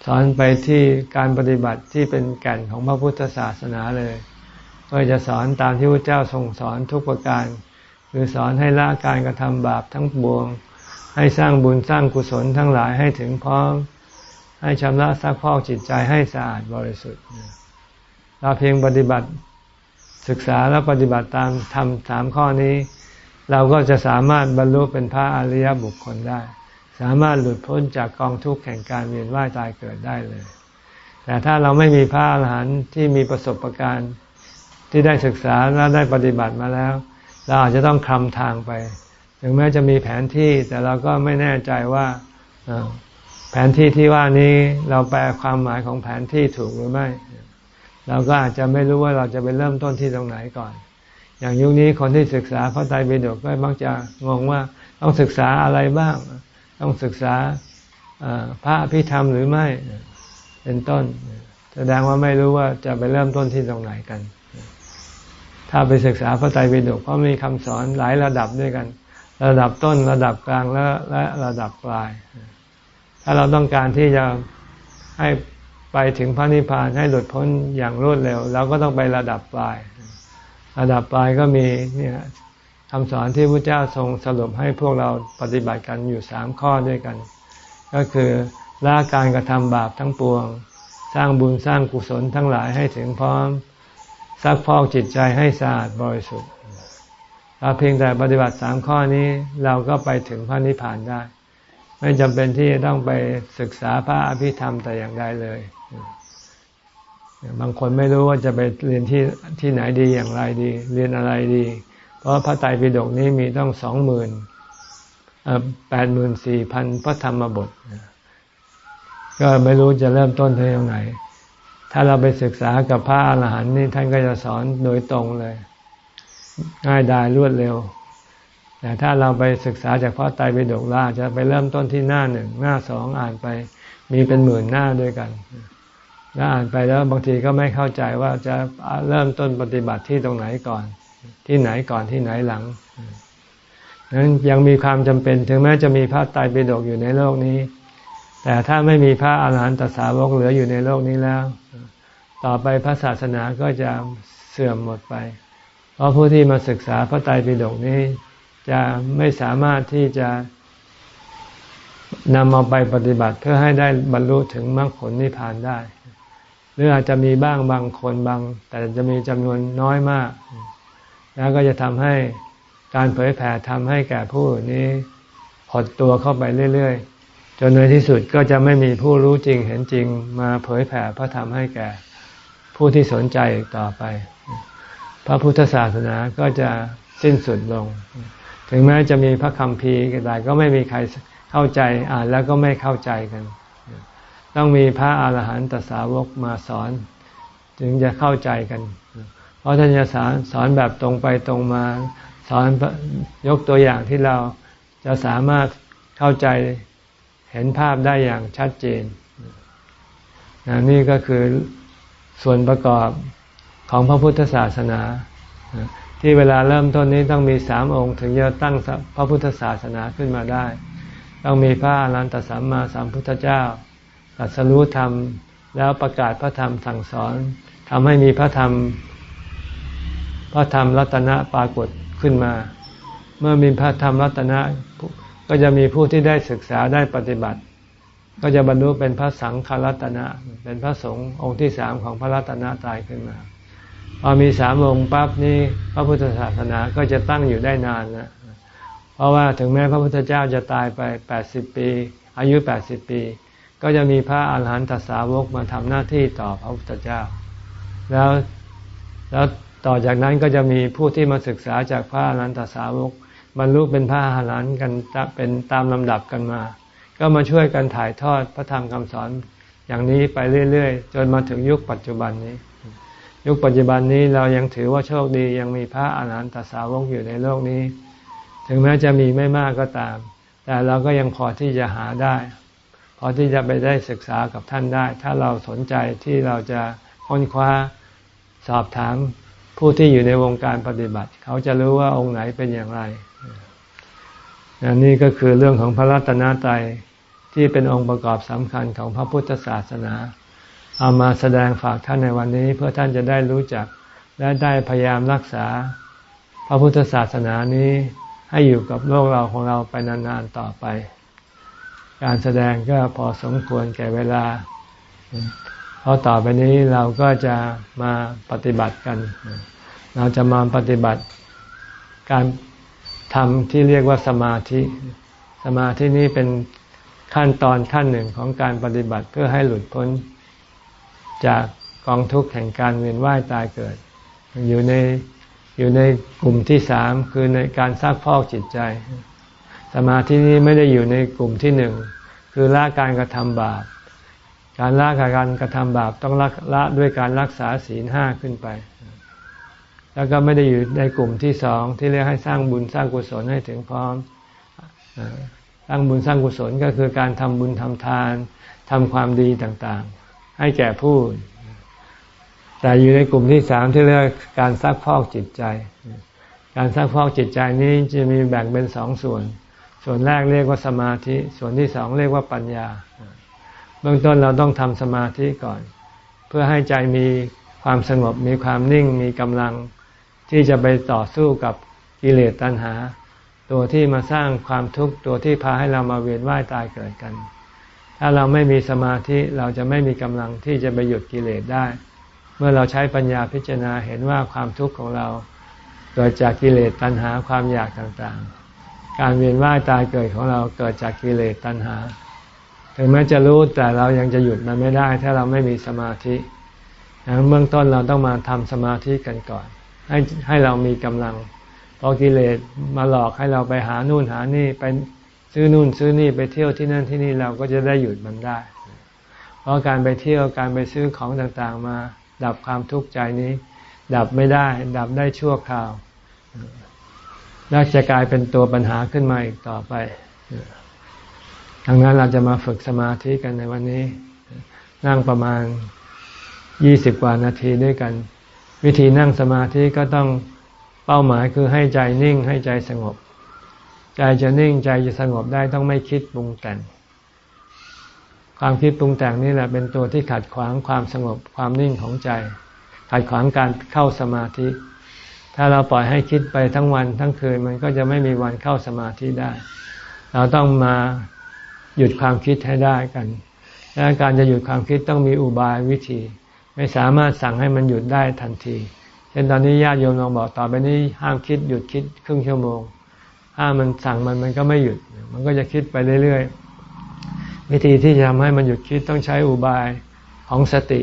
[SPEAKER 1] สอนไปที่การปฏิบัติที่เป็นแก่นของพระพุทธศาสนาเลยก็จะสอนตามที่พระเจ้าทรงสอนทุกประการ คือสอนให้ละการกระทำบาปทั้งปวง ให้สร้างบุญสร้างกุศลทั้งหลายให้ถึงพร้อม ให้ชำระซักพอกจิตใจให้สะอาดบริสุทธิ์เราเพียงปฏิบัติ ศึกษาและปฏิบัติตามทำสามข้อนี้ เราก็จะสามารถบรรลุเป็นพระอริยบุคคลได้ สามารถหลุดพ้นจากกองทุกข์แห่งการเวียนว่ายตายเกิดได้เลย แต่ถ้าเราไม่มีพระอรหันต์ที่มีประสบการณ์ที่ได้ศึกษาและได้ปฏิบัติมาแล้ว เราอาจจะต้องคลำทางไป ถึงแม้จะมีแผนที่แต่เราก็ไม่แน่ใจว่าแผนที่ที่ว่านี้เราแปลความหมายของแผนที่ถูกหรือไม่ เราก็อาจจะไม่รู้ว่าเราจะไปเริ่มต้นที่ตรงไหนก่อน อย่างยุคนี้คนที่ศึกษาพระไตรปิฎกก็มักจะงงว่าต้องศึกษาอะไรบ้าง ต้องศึกษาพระพิธรรมหรือไม่เป็นต้น แสดงว่าไม่รู้ว่าจะไปเริ่มต้นที่ตรงไหนกัน ถ้าไปศึกษาพระไตรปิฎกเพราะมีคำสอนหลายระดับด้วยกัน ระดับต้นระดับกลางและและระดับปลาย ถ้าเราต้องการที่จะให้ ไปถึงพระนิพพานให้หลุดพ้นอย่างรวดเร็วเราก็ต้องไประดับปลาย ระดับปลายก็มีเนี่ยคำสอนที่พระเจ้าทรงสรุปให้พวกเราปฏิบัติกันอยู่สามข้อด้วยกัน ก็คือละการกระทำบาปทั้งปวง สร้างบุญสร้างกุศลทั้งหลายให้ถึงพร้อมซักพอกจิตใจให้สะอาดบริสุทธิ์เราเพียงแต่ปฏิบัติสามข้อนี้เราก็ไปถึงพระนิพพานได้ ไม่จำเป็นที่จะต้องไปศึกษาพระอภิธรรมแต่อย่างใดเลย บางคนไม่รู้ว่าจะไปเรียนที่ที่ไหนดีอย่างไรดี เรียนอะไรดี เพราะพระไตรปิฎกนี้มีต้องสองหมื่นแปดหมื่นสี่พันพระธรรมบท ก็ไม่รู้จะเริ่มต้นที่ตรงไหน ถ้าเราไปศึกษากับพระอรหันต์นี่ท่านก็จะสอนโดยตรงเลย ง่ายดายรวดเร็ว แต่ถ้าเราไปศึกษาจากพระไตรปิฎกล่าจะไปเริ่มต้นที่หน้าหนึ่งหน้าสองอ่านไป มีเป็นหมื่นหน้าด้วยกัน แล้วอ่านไปแล้วบางทีก็ไม่เข้าใจว่าจะเริ่มต้นปฏิบัติที่ตรงไหนก่อน ที่ไหนก่อนที่ไหนหลังนั้นยังมีความจำเป็นถึงแม้จะมีพระไตรปิฎกอยู่ในโลกนี้ แต่ถ้าไม่มีพระอาหารหันตสาวกเหลืออยู่ในโลกนี้แล้ว ต่อไปพระศาสนาก็จะเสื่อมหมดไป เพราะผู้ที่มาศึกษาพระไตรปิฎกนี้ จะไม่สามารถที่จะนำมาไปปฏิบัติเพื่อให้ได้บรรลุถึงมรรคผลนิพพานได้ รืออาจจะมีบ้างบางคนบาง แต่จะมีจำนวนน้อยมาก แล้วก็จะทำให้การเผยแผ่ทำให้แก่ผู้นี้หดตัวเข้าไปเรื่อยๆ จนในที่สุดก็จะไม่มีผู้รู้จริงเห็นจริงมาเผยแผ่พระธรรมให้แก่ผู้ที่สนใจอีกต่อไป พระพุทธศาสนาก็จะสิ้นสุดลง ถึงแม้จะมีพระคัมภีร์ก็ได้ก็ไม่มีใครเข้าใจอ่านแล้วก็ไม่เข้าใจกัน ต้องมีพระอาหารหันตสาวกมาสอนถึงจะเข้าใจกัน เพราะท่านจะสอนสอนแบบตรงไปตรงมา สอนยกตัวอย่างที่เราจะสามารถเข้าใจเห็นภาพได้อย่างชัดเจนนี่ก็คือส่วนประกอบของพระพุทธศาสนา ที่เวลาเริ่มต้นนี้ต้องมีสามองค์ ถึงจะตั้งพระพุทธศาสนาขึ้นมาได้ ต้องมีพระอรันตสัมมาสัมพุทธเจ้า ตัดสรู้ธรรม แล้วประกาศพระธรรมสั่งสอนทำให้มีพระธรรม พระธรรมรัตนะปรากฏขึ้นมา เมื่อมีพระธรรมรัตนะก็จะมีผู้ที่ได้ศึกษาได้ปฏิบัติ ก็จะบรรลุเป็นพระสังฆรัตนะ เป็นพระสงฆ์องค์ที่สามของพระรัตนะตายขึ้นมาพอมีสามองค์ปั๊บนี้พระพุทธศาสนาก็จะตั้งอยู่ได้นานนะเพราะว่าถึงแม้พระพุทธเจ้าจะตายไปแปดสิบปี อายุแปดสิบปี ก็จะมีพระอาหารหันตสาวกมาทำหน้าที่ต่อพระพุทธเจ้า แล้วแล้วต่อจากนั้นก็จะมีผู้ที่มาศึกษาจากพระอาหารหันตสาวก บรรลุเป็นพระอาหารหันต์กันเป็นตามลำดับกันมา ก็มาช่วยกันถ่ายทอดพระธรรมคำสอนอย่างนี้ไปเรื่อยๆ จนมาถึงยุคปัจจุบันนี้ ยุคปัจจุบันนี้เรายังถือว่าโชคดียังมีพระอาหารหันตสาวกอยู่ในโลกนี้ ถึงแม้จะมีไม่มากก็ตาม แต่เราก็ยังพอที่จะหาได้ อที่จะไปได้ศึกษากับท่านได้ ถ้าเราสนใจที่เราจะค้นคว้าสอบถามผู้ที่อยู่ในวงการปฏิบัติ เขาจะรู้ว่าองค์ไหนเป็นอย่างไรนี่ก็คือเรื่องของพระรัตนตรัยที่เป็นองค์ประกอบสำคัญของพระพุทธศาสนา เอามาแสดงฝากท่านในวันนี้ เพื่อท่านจะได้รู้จักและได้พยายามรักษา พระพุทธศาสนานี้ให้อยู่กับโลกเราของเราไปนานๆต่อไป การแสดงก็พอสมควรแก่เวลา เพราะต่อไปนี้เราก็จะมาปฏิบัติกัน เราจะมาปฏิบัติการทำที่เรียกว่าสมาธิ สมาธินี้เป็นขั้นตอนขั้นหนึ่งของการปฏิบัติเพื่อให้หลุดพ้นจากกองทุกข์แห่งการเวียนว่ายตายเกิด อยู่ในอยู่ในกลุ่มที่สามคือในการซักพอกจิตใจ สมาธินี้ไม่ได้อยู่ในกลุ่มที่หนึ่งคือละการกระทำบาป การละการกระทำบาปต้องละละด้วยการรักษาศีลห้าขึ้นไป แล้วก็ไม่ได้อยู่ในกลุ่มที่สองที่เรียกให้สร้างบุญสร้างกุศลให้ถึงพร้อมสร้างบุญสร้างกุศลก็คือการทำบุญทำทานทำความดีต่างๆ ให้แก่ผู้ แต่อยู่ในกลุ่มที่สามที่เรียกการซักพอกจิตใจ การซักพอกจิตใจนี้จะมีแบ่งเป็นสองส่วน ส่วนแรกเรียกว่าสมาธิ ส่วนที่สองเรียกว่าปัญญา เบื้องต้นเราต้องทำสมาธิก่อน เพื่อให้ใจมีความสงบมีความนิ่งมีกำลังที่จะไปต่อสู้กับกิเลสตัณหา ตัวที่มาสร้างความทุกข์ตัวที่พาให้เรามาเวียนว่ายตายเกิดกัน ถ้าเราไม่มีสมาธิเราจะไม่มีกำลังที่จะไปหยุดกิเลสได้ เมื่อเราใช้ปัญญาพิจารณาเห็นว่าความทุกข์ของเราเกิดจากกิเลสตัณหาความอยากต่างๆ การเวียนว่ายตายเกิดของเราเกิดจากกิเลสตัณหา ถึงแม้จะรู้แต่เรายังจะหยุดมันไม่ได้ ถ้าเราไม่มีสมาธิเบื้องต้นเราต้องมาทำสมาธิกันก่อน ให้ให้เรามีกำลังพอกิเลสมาหลอกให้เราไปหานู่นหานี่ไปซื้อนู่นซื้อนี่ไปเที่ยวที่นั่นที่นี่เราก็จะได้หยุดมันได้ เพราะการไปเที่ยวการไปซื้อของต่างๆมา ดับความทุกข์ใจนี้ ดับไม่ได้ ดับได้ชั่วคราว น่าจะกลายเป็นตัวปัญหาขึ้นมาอีกต่อไปดังนั้นเราจะมาฝึกสมาธิกันในวันนี้ นั่งประมาณยี่สิบกว่านาทีด้วยกัน วิธีนั่งสมาธิก็ต้องเป้าหมายคือให้ใจนิ่งให้ใจสงบ ใจจะนิ่งใจจะสงบได้ต้องไม่คิดปรุงแต่ง ความคิดปรุงแต่งนี่แหละเป็นตัวที่ขัดขวางความสงบความนิ่งของใจ ขัดขวางการเข้าสมาธิ ถ้าเราปล่อยให้คิดไปทั้งวันทั้งคืนมันก็จะไม่มีวันเข้าสมาธิได้ เราต้องมาหยุดความคิดให้ได้กัน และการจะหยุดความคิดต้องมีอุบายวิธี ไม่สามารถสั่งให้มันหยุดได้ทันทีเช่นตอนนี้ญาติโยมลองบอกต่อไปนี้ห้ามคิดหยุดคิดครึ่งชั่วโมงห้ามมันสั่งมันมันก็ไม่หยุด มันก็จะคิดไปเรื่อยๆ วิธีที่จะทำให้มันหยุดคิดต้องใช้อุบายของสติ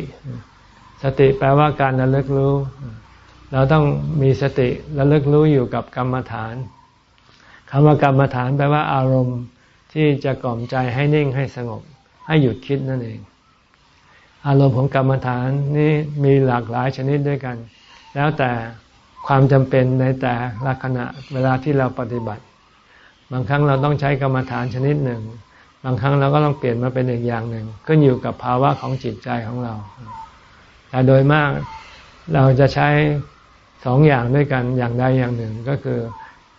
[SPEAKER 1] สติแปลว่าการระลึกรู้ เราต้องมีสติระลึกรู้อยู่กับกรรมฐานคำว่ากรรมฐานแปลว่าอารมณ์ที่จะกล่อมใจให้นิ่งให้สงบ ให้หยุดคิดนั่นเอง อารมณ์ของกรรมฐานนี้มีหลากหลายชนิดด้วยกัน แล้วแต่ความจำเป็นในแต่ละขณะเวลาที่เราปฏิบัติ บางครั้งเราต้องใช้กรรมฐานชนิดหนึ่ง บางครั้งเราก็ต้องเปลี่ยนมาเป็นอีกอย่างหนึ่งก็อยู่กับภาวะของจิตใจของเรา แต่โดยมากเราจะใช้ สองอย่างด้วยกันอย่างใดอย่างหนึ่งก็คือ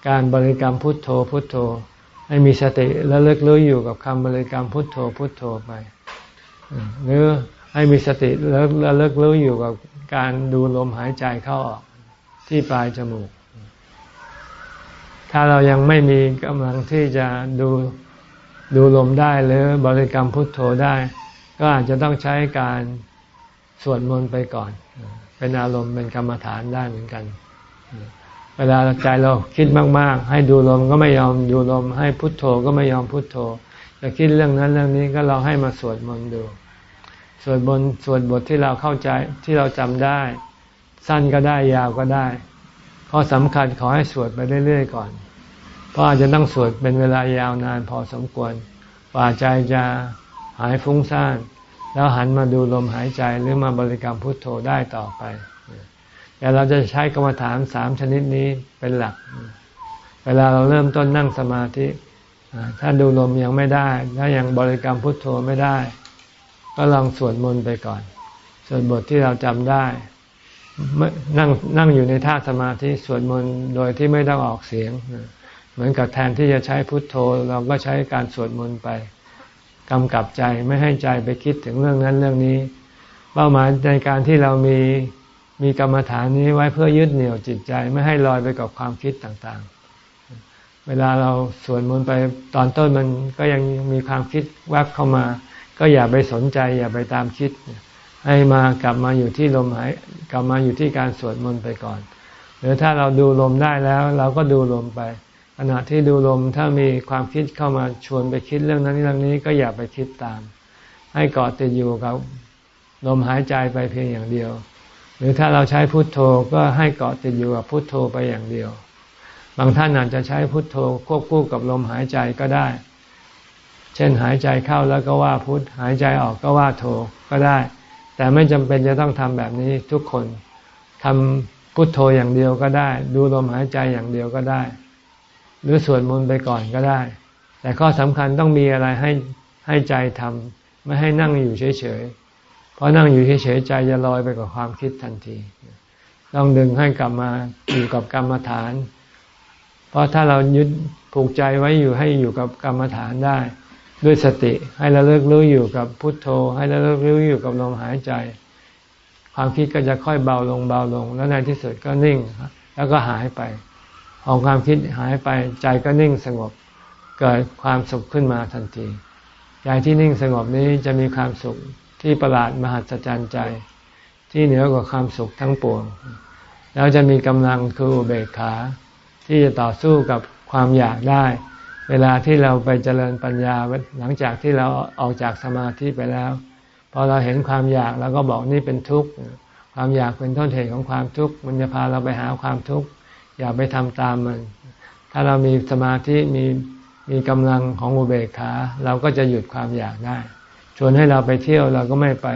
[SPEAKER 1] การบริกรรมพุทโธพุทโธ ให้มีสติและเลิกรู้อยู่กับคำบริกรรมพุทโธพุทโธไปหรือให้มีสติแล้วเลิกรู้อยู่กับการดูลมหายใจเข้าออกที่ปลายจมูก ถ้าเรายังไม่มีกำลังที่จะดูดูลมได้หรือบริกรรมพุทโธได้ ก็อาจจะต้องใช้การ สวดมนต์ไปก่อน เป็นอารมณ์เป็นกรรมฐานได้เหมือนกัน เวลาใจเราคิดมาก ๆ ให้ดูลมก็ไม่ยอมดูลม ให้พุทโธก็ไม่ยอมพุทโธจะคิดเรื่องนั้นเรื่องนี้ก็เราให้มาสวดมนต์ดู สวดบนสวดบทที่เราเข้าใจที่เราจำได้ สั้นก็ได้ยาวก็ได้ข้อสำคัญขอให้สวดไปเรื่อย ๆ ก่อน เพราะอาจจะต้องสวดเป็นเวลายาวนานพอสมควรกว่าใจจะหายฟุ้งซ่าน แล้วหันมาดูลมหายใจหรือมาบริกรรมพุทโธได้ต่อไปแต่เราจะใช้กรรมฐานสามชนิดนี้เป็นหลัก เวลาเราเริ่มต้นนั่งสมาธิ ถ้าดูลมยังไม่ได้ ถ้ายังบริกรรมพุทโธไม่ได้ ก็ลองสวดมนต์ไปก่อน สวดบทที่เราจำได้นั่งนั่งอยู่ในท่าสมาธิสวดมนต์โดยที่ไม่ต้องออกเสียง เหมือนกับแทนที่จะใช้พุทโธ เราก็ใช้การสวดมนต์ไป กำกับใจไม่ให้ใจไปคิดถึงเรื่องนั้นเรื่องนี้ เป้าหมายในการที่เรามีมีกรรมฐานนี้ไว้เพื่อยึดเหนี่ยวจิตใจไม่ให้ลอยไปกับความคิดต่างๆ เวลาเราสวดมนต์ไปตอนต้นมันก็ยังมีความคิดแวบเข้ามา ก็อย่าไปสนใจ อย่าไปตามคิด ให้มากลับมาอยู่ที่ลมหายกลับมาอยู่ที่การสวดมนต์ไปก่อน หรือถ้าเราดูลมได้แล้ว เราก็ดูลมไป ขณะที่ดูลมถ้ามีความคิดเข้ามาชวนไปคิดเรื่องนั้นเรื่องนี้ก็อย่าไปคิดตาม ให้เกาะติดอยู่กับลมหายใจไปเพียงอย่างเดียว หรือถ้าเราใช้พุทโธก็ให้เกาะติดอยู่กับพุทโธไปอย่างเดียว บางท่านอาจจะใช้พุทโธควบคู่กับลมหายใจก็ได้ เช่นหายใจเข้าแล้วก็ว่าพุทหายใจออกก็ว่าโทก็ได้ แต่ไม่จำเป็นจะต้องทำแบบนี้ทุกคนทำพุทโธอย่างเดียวก็ได้ ดูลมหายใจอย่างเดียวก็ได้ หรือสวดมนต์ไปก่อนก็ได้ แต่ข้อสำคัญต้องมีอะไรให้ให้ใจทำไม่ให้นั่งอยู่เฉยๆเพราะนั่งอยู่เฉยๆใจจะลอยไปกับความคิดทันที ต้องดึงให้กลับมาอยู่กับกรรมฐาน เพราะถ้าเรายึดผูกใจไว้อยู่ให้อยู่กับกรรมฐานได้ ด้วยสติให้เราเลิกรู้อยู่กับพุทโธ ให้เราเลิกรู้อยู่กับลมหายใจความคิดก็จะค่อยเบาลงเบาลง แล้วในที่สุดก็นิ่ง แล้วก็หายไป พอความคิดหายไปใจก็นิ่งสงบเกิดความสุขขึ้นมาทันที ใจที่นิ่งสงบนี้จะมีความสุขที่ประหลาดมหัศจรรย์ใจ ที่เหนือกว่าความสุขทั้งปวง แล้วจะมีกำลังคือเบกขาที่จะต่อสู้กับความอยากได้ เวลาที่เราไปเจริญปัญญาหลังจากที่เราออกจากสมาธิไปแล้วพอเราเห็นความอยากเราก็บอกนี่เป็นทุกข์ความอยากเป็นต้นเหตุของความทุกข์มันจะพาเราไปหาความทุกข์ อย่าไปทำตามมัน ถ้าเรามีสมาธิมีมีกำลังของอุเบกขา เราก็จะหยุดความอยากได้ ชวนให้เราไปเที่ยวเราก็ไม่ไป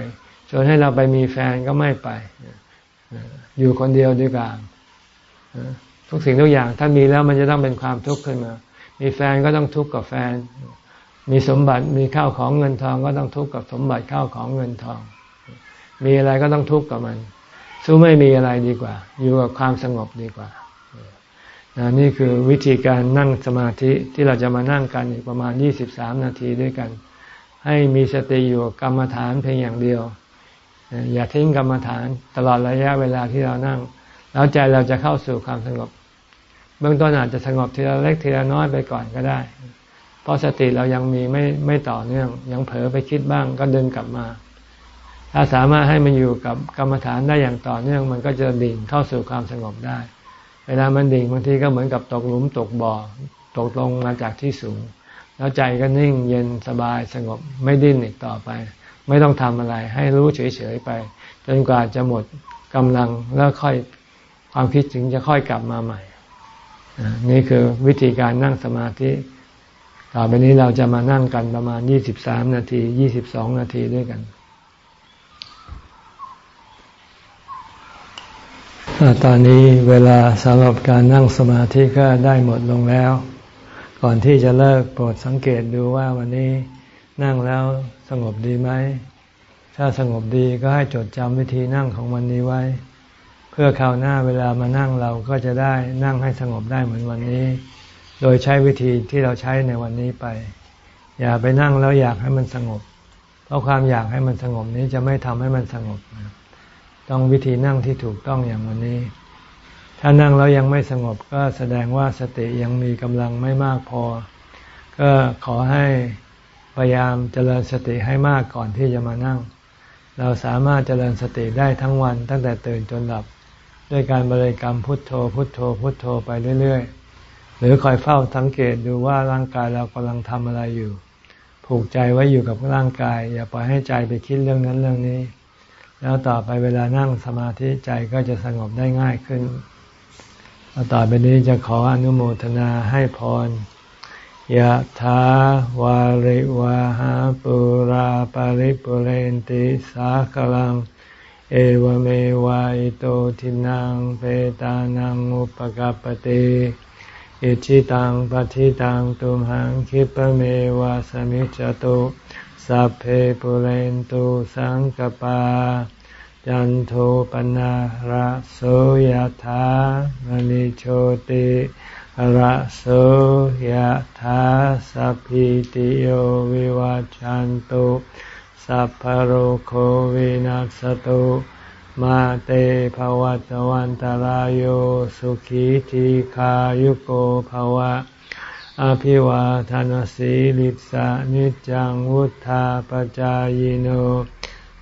[SPEAKER 1] ชวนให้เราไปมีแฟนก็ไม่ไป อยู่คนเดียวดีกว่าทุกสิ่งทุกอย่างถ้ามีแล้วมันจะต้องเป็นความทุกข์ขึ้นมา มีแฟนก็ต้องทุกข์กับแฟน มีสมบัติมีข้าวของเงินทอง ก็ต้องทุกข์กับสมบัติข้าวของเงินทอง มีอะไรก็ต้องทุกข์กับมัน สู้ไม่มีอะไรดีกว่า อยู่กับความสงบดีกว่า นี่คือวิธีการนั่งสมาธิที่เราจะมานั่งกันอีกประมาณ 23 นาทีด้วยกัน ให้มีสติอยู่กรรมฐานเพียงอย่างเดียว อย่าทิ้งกรรมฐานตลอดระยะเวลาที่เรานั่ง แล้วใจเราจะเข้าสู่ความสงบ เบื้องต้นอาจจะสงบทีละเล็กทีละน้อยไปก่อนก็ได้ เพราะสติเรายังมีไม่ไม่ต่อเนื่อง ยังเผลอไปคิดบ้างก็เดินกลับมา ถ้าสามารถให้มันอยู่กับกรรมฐานได้อย่างต่อเนื่อง มันก็จะดิ่งเข้าสู่ความสงบได้ เวลามันดิ่งบางทีก็เหมือนกับตกหลุมตกบ่อตกลงมาจากที่สูง แล้วใจก็นิ่งเย็นสบายสงบไม่ดิ้นอีกต่อไป ไม่ต้องทำอะไร ให้รู้เฉยๆไป จนกว่าจะหมดกำลังแล้วค่อยความคิดถึงจะค่อยกลับมาใหม่ นี่คือวิธีการนั่งสมาธิต่อไปนี้เราจะมานั่งกันประมาณ 23 นาที 22 นาทีด้วยกัน ตอนนี้เวลาสำหรับการนั่งสมาธิก็ได้หมดลงแล้ว ก่อนที่จะเลิกโปรดสังเกตดูว่าวันนี้นั่งแล้วสงบดีไหม ถ้าสงบดีก็ให้จดจำวิธีนั่งของวันนี้ไว้ เพื่อคราวหน้าเวลามานั่งเราก็จะได้นั่งให้สงบได้เหมือนวันนี้ โดยใช้วิธีที่เราใช้ในวันนี้ไป อย่าไปนั่งแล้วอยากให้มันสงบ เพราะความอยากให้มันสงบนี้จะไม่ทำให้มันสงบนะ ต้องวิธีนั่งที่ถูกต้องอย่างวันนี้ ถ้านั่งแล้วยังไม่สงบก็แสดงว่าสติยังมีกำลังไม่มากพอ ก็ขอให้พยายามเจริญสติให้มากก่อนที่จะมานั่ง เราสามารถเจริญสติได้ทั้งวัน ตั้งแต่ตื่นจนหลับ ด้วยการบริกรรมพุทโธ พุทโธ พุทโธไปเรื่อย ๆ หรือคอยเฝ้าสังเกตดูว่าร่างกายเรากำลังทำอะไรอยู่ ผูกใจไว้อยู่กับร่างกาย อย่าปล่อยให้ใจไปคิดเรื่องนั้นเรื่องนี้ แล้วต่อไปเวลานั่งสมาธิใจก็จะสงบได้ง่ายขึ้นต่อไปนี้จะขออนุโมทนาให้พรยะถาวาริวาหาปุราปาริปุเรนติสาครัง เอวเมวะอิโตทินังเปตานังอุปกัปปติอิจฉิตังปัตถิตังตุมหังขิปปเมวะสมิชฌตุสัพเพปุเรนตุสังกัปปา จันโทปัณณะระโสยถามณิโชติระโสยถาสัพพีติโยวิวัจจันตุสัพพโรโควินัสตุมาเตภวัตวันตารโยสุขีทีขายุโกภวะ อภิวาทานสีลิสานิจังวุธาปจายโน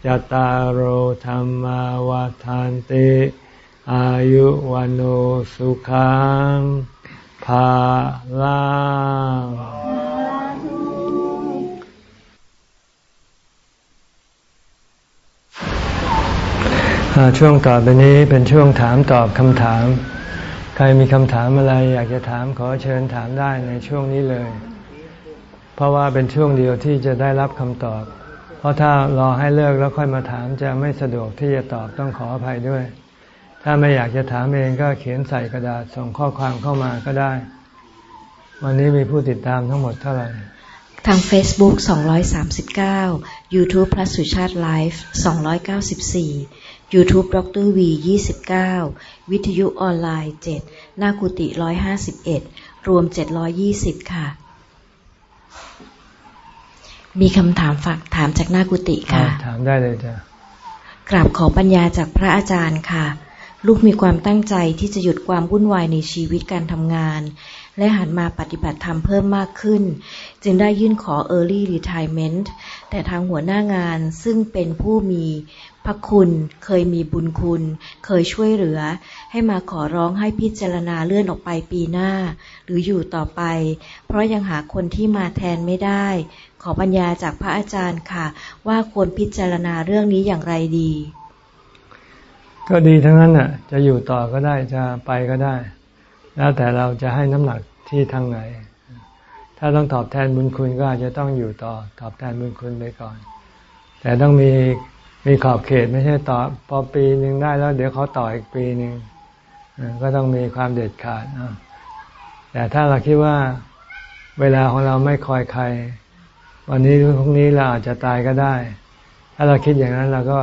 [SPEAKER 1] จตารโหธรรมวาทานติ อายุวันโอสุขังภาลังช่วงต่อไปนี้เป็นช่วงถามตอบคำถาม ใครมีคำถามอะไรอยากจะถามขอเชิญถามได้ในช่วงนี้เลย เพราะว่าเป็นช่วงเดียวที่จะได้รับคำตอบ เพราะถ้ารอให้เลิกแล้วค่อยมาถามจะไม่สะดวกที่จะตอบต้องขออภัยด้วย ถ้าไม่อยากจะถามเองก็เขียนใส่กระดาษส่งข้อความเข้ามาก็ได้ วันนี้มีผู้ติดตามทั้งหมดเท่าไหร่
[SPEAKER 2] ทาง Facebook 239 YouTube พระสุชาติไลฟ์294 YouTube ดร V 29 วิทยุออนไลน์ 7 หน้ากุฏิ151 รวม 720 ค่ะ มีคำถามฝากถามจากหน้ากุฏิค่ะ
[SPEAKER 1] ถามได้เลยจ้ะ
[SPEAKER 2] กราบขอปัญญาจากพระอาจารย์ค่ะ ลูกมีความตั้งใจที่จะหยุดความวุ่นวายในชีวิตการทำงาน และหันมาปฏิบัติธรรมเพิ่มมากขึ้น จึงได้ยื่นขอ Early Retirement แต่ทางหัวหน้างานซึ่งเป็นผู้มีพระคุณเคยมีบุญคุณ เคยช่วยเหลือ ให้มาขอร้องให้พิจารณาเลื่อนออกไปปีหน้า หรืออยู่ต่อไป เพราะยังหาคนที่มาแทนไม่ได้ ขอปัญญาจากพระอาจารย์ค่ะ ว่าควรพิจารณาเรื่องนี้อย่างไรดี
[SPEAKER 1] ก็ดีทั้งนั้นน่ะ จะอยู่ต่อก็ได้จะไปก็ได้ แล้วแต่เราจะให้น้ำหนักที่ทางไหน ถ้าต้องตอบแทนบุญคุณก็อาจจะต้องอยู่ต่อตอบแทนบุญคุณไปก่อน แต่ต้องมีมีขอบเขตไม่ใช่ต่อพอปีหนึ่งได้แล้วเดี๋ยวเขาต่ออีกปีหนึ่งก็ต้องมีความเด็ดขาดแต่ถ้าเราคิดว่าเวลาของเราไม่คอยใคร วันนี้พรุ่งนี้เราอาจจะตายก็ได้ ถ้าเราคิดอย่างนั้นเราก็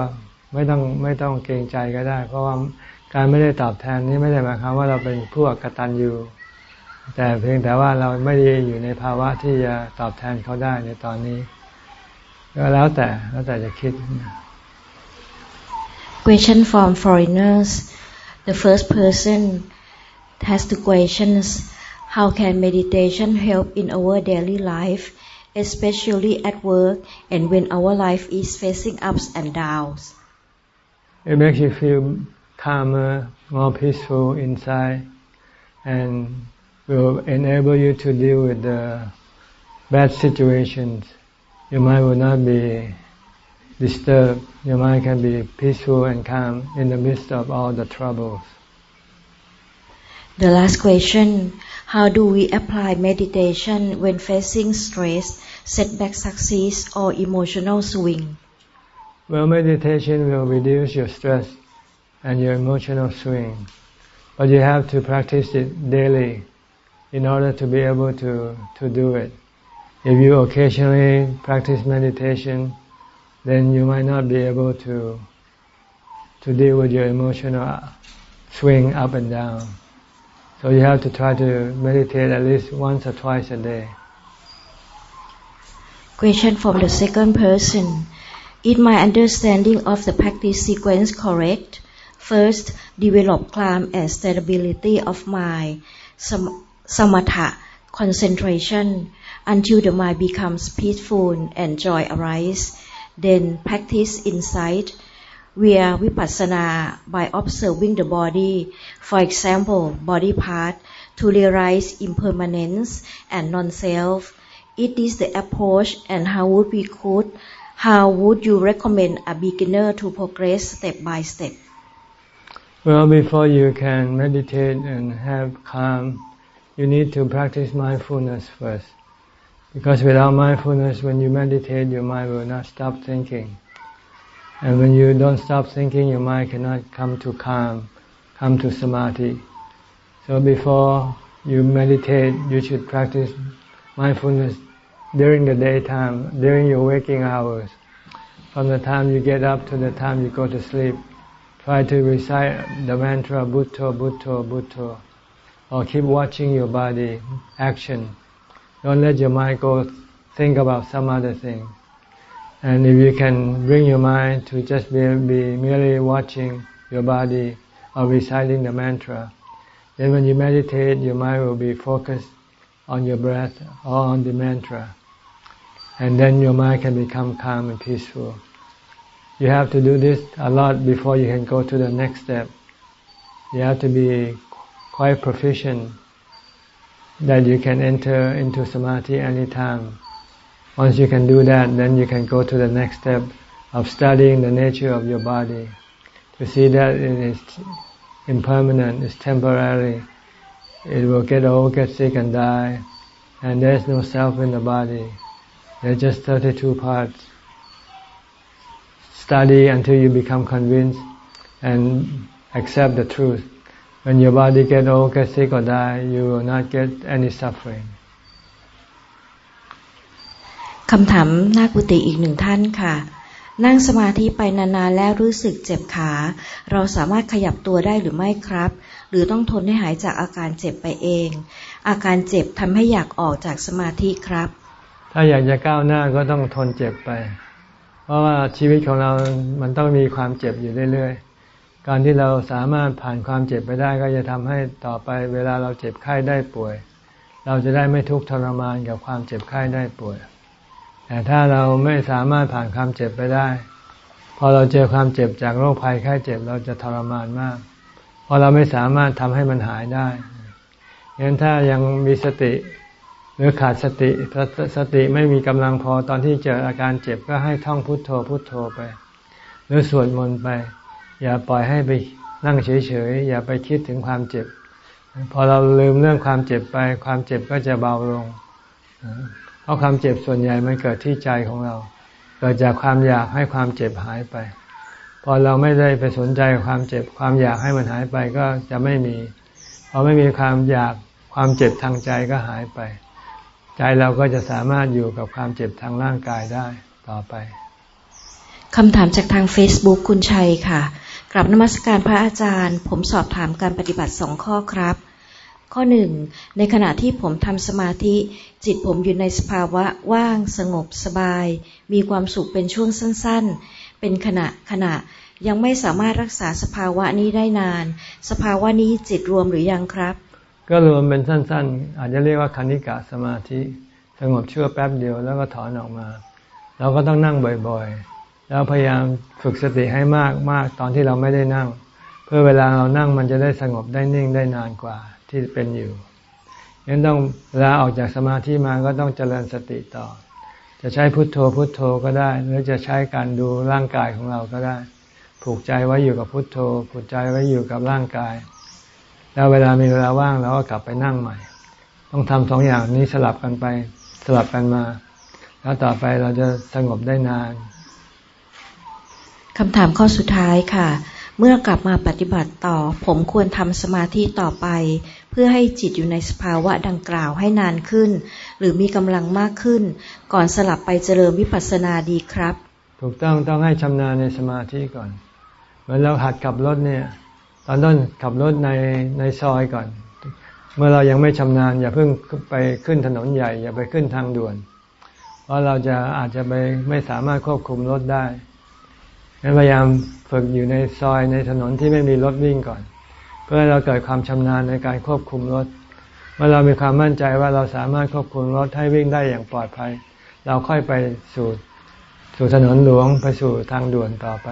[SPEAKER 1] ไม่ต้องไม่ต้องเกรงใจก็ได้ เพราะว่าการไม่ได้ตอบแทนนี้ไม่ได้หมายความว่าเราเป็นผู้อกตันอยู่แต่เพียงแต่ว่าเราไม่ได้อยู่ในภาวะที่จะตอบแทนเขาได้ในตอนนี้ ก็แล้วแต่แล้วแต่จะคิด
[SPEAKER 2] Question from foreigners The first person has two questions How can meditation help in our daily life especially at work and when our life is facing ups and downs
[SPEAKER 1] It makes you feel calmer, more peaceful inside, and will enable you to deal with the bad situations. Your mind will not be disturbed. Your mind can be peaceful and calm in the midst of all the troubles.
[SPEAKER 2] The last question, how do we apply meditation when facing stress, setback success or emotional swing?
[SPEAKER 1] Well, meditation will reduce your stress and your emotional swing. But you have to practice it daily in order to be able to, to do it. If you occasionally practice meditation, then you might not be able to to deal with your emotional swing up and down. So you have to try to meditate at least once or twice a day.
[SPEAKER 2] Question from the second person. Is my understanding of the practice sequence correct? First, develop calm and stability of mind, samatha, concentration, until the mind becomes peaceful and joy arises. Then practice insight via vipassana by observing the body, for example, body part, to realize impermanence and non-self. It is the approach and how would we could, how would you recommend a beginner to progress step by step?
[SPEAKER 1] Well, before you can meditate and have calm, you need to practice mindfulness first. Because without mindfulness, when you meditate, your mind will not stop thinking. And when you don't stop thinking, your mind cannot come to calm, come to samadhi. So before you meditate, you should practice mindfulness during the daytime, during your waking hours. From the time you get up to the time you go to sleep, Try to recite the mantra Bhutto, Bhutto, Bhutto. Or keep watching your body action. Don't let your mind go think about some other thing. And if you can bring your mind to just be, be merely watching your body or reciting the mantra, then when you meditate, your mind will be focused on your breath or on the mantra. And then your mind can become calm and peaceful. You have to do this a lot before you can go to the next step. You have to be quite proficient that you can enter into samadhi anytime. Once you can do that, then you can go to the next step of studying the nature of your body. To see that it is impermanent, it's temporary. It will get old, get sick and die. And there's no self in the body. There's just 32 parts study until you become convinced and accept the truth. When your body get old, get sick or die, you will not get any suffering.
[SPEAKER 2] คำถามหน้ากุฏิอีกหนึ่งท่านค่ะ นั่งสมาธิไปนานๆแล้วรู้สึกเจ็บขา เราสามารถขยับตัวได้หรือไม่ครับ หรือต้องทนให้หายจากอาการเจ็บไปเอง อาการเจ็บทำให้อยากออกจากสมาธิครับ
[SPEAKER 1] ถ้าอยากจะก้าวหน้าก็ต้องทนเจ็บไป เพราะว่าชีวิตของเรามันต้องมีความเจ็บอยู่เรื่อยๆ การที่เราสามารถผ่านความเจ็บไปได้ก็จะทำให้ต่อไปเวลาเราเจ็บไข้ได้ป่วย เราจะได้ไม่ทุกข์ทรมานกับความเจ็บไข้ได้ป่วย แต่ถ้าเราไม่สามารถผ่านความเจ็บไปได้ พอเราเจอความเจ็บจากโรคภัยไข้เจ็บเราจะทรมานมาก เพราะเราไม่สามารถทำให้มันหายได้งั้นถ้ายังมีสติหรือขาดสติสติไม่มีกำลังพอตอนที่เจออาการเจ็บก็ให้ท่องพุทโธพุทโธไป หรือสวดมนต์ไป อย่าปล่อยให้ไปนั่งเฉยๆอย่าไปคิดถึงความเจ็บ พอเราลืมเรื่องความเจ็บไป ความเจ็บก็จะเบาลง ราะความเจ็บส่วนใหญ่มันเกิดที่ใจของเรา เกิดจากความอยากให้ความเจ็บหายไป พอเราไม่ได้ไปสนใจความเจ็บ ความอยากให้มันหายไปก็จะไม่มี พอไม่มีความอยากความเจ็บทางใจก็หายไป ใจเราก็จะสามารถอยู่กับความเจ็บทางร่างกายได้ต่อไป
[SPEAKER 2] คำถามจากทาง Facebook คุณชัยค่ะกลับนมัสการพระอาจารย์ ผมสอบถามการปฏิบัติสองข้อครับ ข้อหนึ่งในขณะที่ผมทำสมาธิ จิตผมอยู่ในสภาวะว่างสงบสบาย มีความสุขเป็นช่วงสั้นๆ เป็นขณะขณะยังไม่สามารถรักษาสภาวะนี้ได้นาน สภาวะนี้จิตรวมหรือยังครับ
[SPEAKER 1] ก็รวมเป็นสั้นๆ อาจจะเรียกว่าคณิกะสมาธิ สงบชั่วแป๊บเดียวแล้วก็ถอนออกมา เราก็ต้องนั่งบ่อยๆ แล้วพยายามฝึกสติให้มากมากตอนที่เราไม่ได้นั่ง เพื่อเวลาเรานั่งมันจะได้สงบได้นิ่งได้นานกว่า ที่เป็นอยู่ยังต้องเวลาออกจากสมาธิมาก็ต้องเจริญสติต่อ จะใช้พุทโธพุทโธก็ได้ หรือจะใช้การดูร่างกายของเราก็ได้ ผูกใจไว้อยู่กับพุทโธ ผูกใจไว้อยู่กับร่างกาย แล้วเวลามีเวลาว่างเราก็กลับไปนั่งใหม่ ต้องทำสองอย่างนี้สลับกันไปสลับกันมา แล้วต่อไปเราจะสงบได้นาน
[SPEAKER 2] คำถามข้อสุดท้ายค่ะ เมื่อกลับมาปฏิบัติต่อ ผมควรทำสมาธิต่อไป เพื่อให้จิตอยู่ในสภาวะดังกล่าวให้นานขึ้น หรือมีกำลังมากขึ้น ก่อนสลับไปเจริญวิปัสสนาดีครับ
[SPEAKER 1] ถูกต้องต้องให้ชำนาญในสมาธิก่อน เหมือนเราหัดขับรถเนี่ย ตอนต้นขับรถในในซอยก่อน เมื่อเรายังไม่ชำนาญอย่าเพิ่งไปขึ้นถนนใหญ่ อย่าไปขึ้นทางด่วน เพราะเราจะอาจจะไปไม่สามารถควบคุมรถได้งั้นพยายามฝึกอยู่ในซอยในถนนที่ไม่มีรถวิ่งก่อน พื่อเราเกิดความชำนาญในการควบคุมรถ เมื่อเรามีความมั่นใจว่าเราสามารถควบคุมรถให้วิ่งได้อย่างปลอดภัย เราค่อยไปสู่สู่ถนนหลวงไปสู่ทางด่วนต่อไป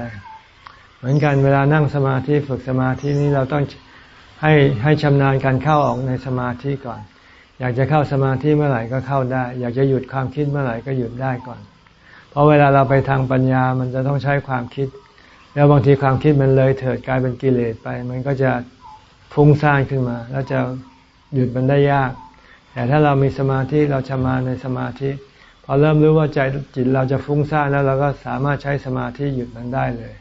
[SPEAKER 1] เหมือนกันเวลานั่งสมาธิฝึกสมาธินี้เราต้องให้ให้ชำนาญการเข้าออกในสมาธิก่อน อยากจะเข้าสมาธิเมื่อไหร่ก็เข้าได้ อยากจะหยุดความคิดเมื่อไหร่ก็หยุดได้ก่อน เพราะเวลาเราไปทางปัญญามันจะต้องใช้ความคิด แล้วบางทีความคิดมันเลยเถิดกลายเป็นกิเลสไป มันก็จะ ฟุ้งซ่านขึ้นมา แล้วจะหยุดมันได้ยาก แต่ถ้าเรามีสมาธิเราชำนาญในสมาธิ พอเริ่มรู้ว่าใจจิตเราจะฟุ้งซ่านแล้วเราก็สามารถใช้สมาธิหยุดมันได้เลย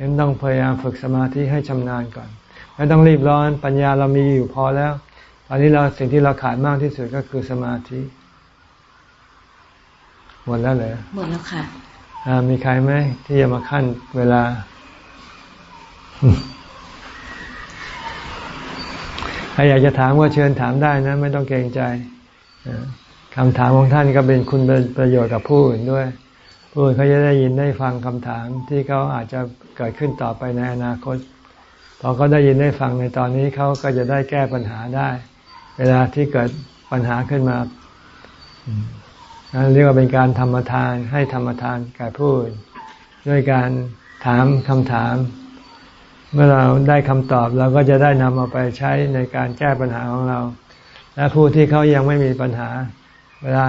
[SPEAKER 1] ยังต้องพยายามฝึกสมาธิให้ชำนาญก่อนไม่ต้องรีบร้อนปัญญาเรามีอยู่พอแล้ว ตอนนี้เราสิ่งที่เราขาดมากที่สุดก็คือสมาธิหมดแล้วเหรอ
[SPEAKER 2] หมดแล้วค่ะ
[SPEAKER 1] มีใครไหมที่จะมาขั้นเวลา ใครอยากจะถามก็เชิญถามได้นะ ไม่ต้องเกรงใจคำถามของท่านก็เป็นคุณประโยชน์กับผู้อื่นด้วย ผู้อื่นเขาจะได้ยินได้ฟังคำถามที่เขาอาจจะเกิดขึ้นต่อไปในอนาคตพอเขาได้ยินได้ฟังในตอนนี้เขาก็จะได้แก้ปัญหาได้ เวลาที่เกิดปัญหาขึ้นมาเรียกว่าเป็นการธรรมทานให้ธรรมทานแก่ผู้อื่นด้วยการถามคำถาม เมื่อเราได้คำตอบเราก็จะได้นำเอาไปใช้ในการแก้ปัญหาของเรา และผู้ที่เขายังไม่มีปัญหา เวลา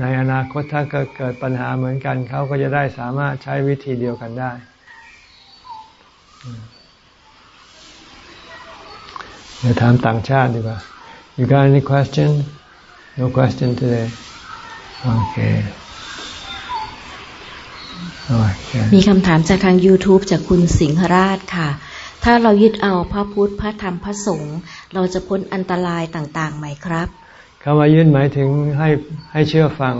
[SPEAKER 1] ในอนาคตถ้าเกิดเกิดปัญหาเหมือนกัน เขาก็จะได้สามารถใช้วิธีเดียวกันได้เดี๋ยวถามต่างชาติดีกว่า You got any question? No question today. Okay.
[SPEAKER 2] มีคำถามจากทาง YouTube จากคุณสิงหราชค่ะ ถ้าเรายึดเอาพระพุทธพระธรรมพระสงฆ์เราจะพ้นอันตรายต่างๆไหมครับ
[SPEAKER 1] คำว่ายึดหมายถึงให้ให้เชื่อฟัง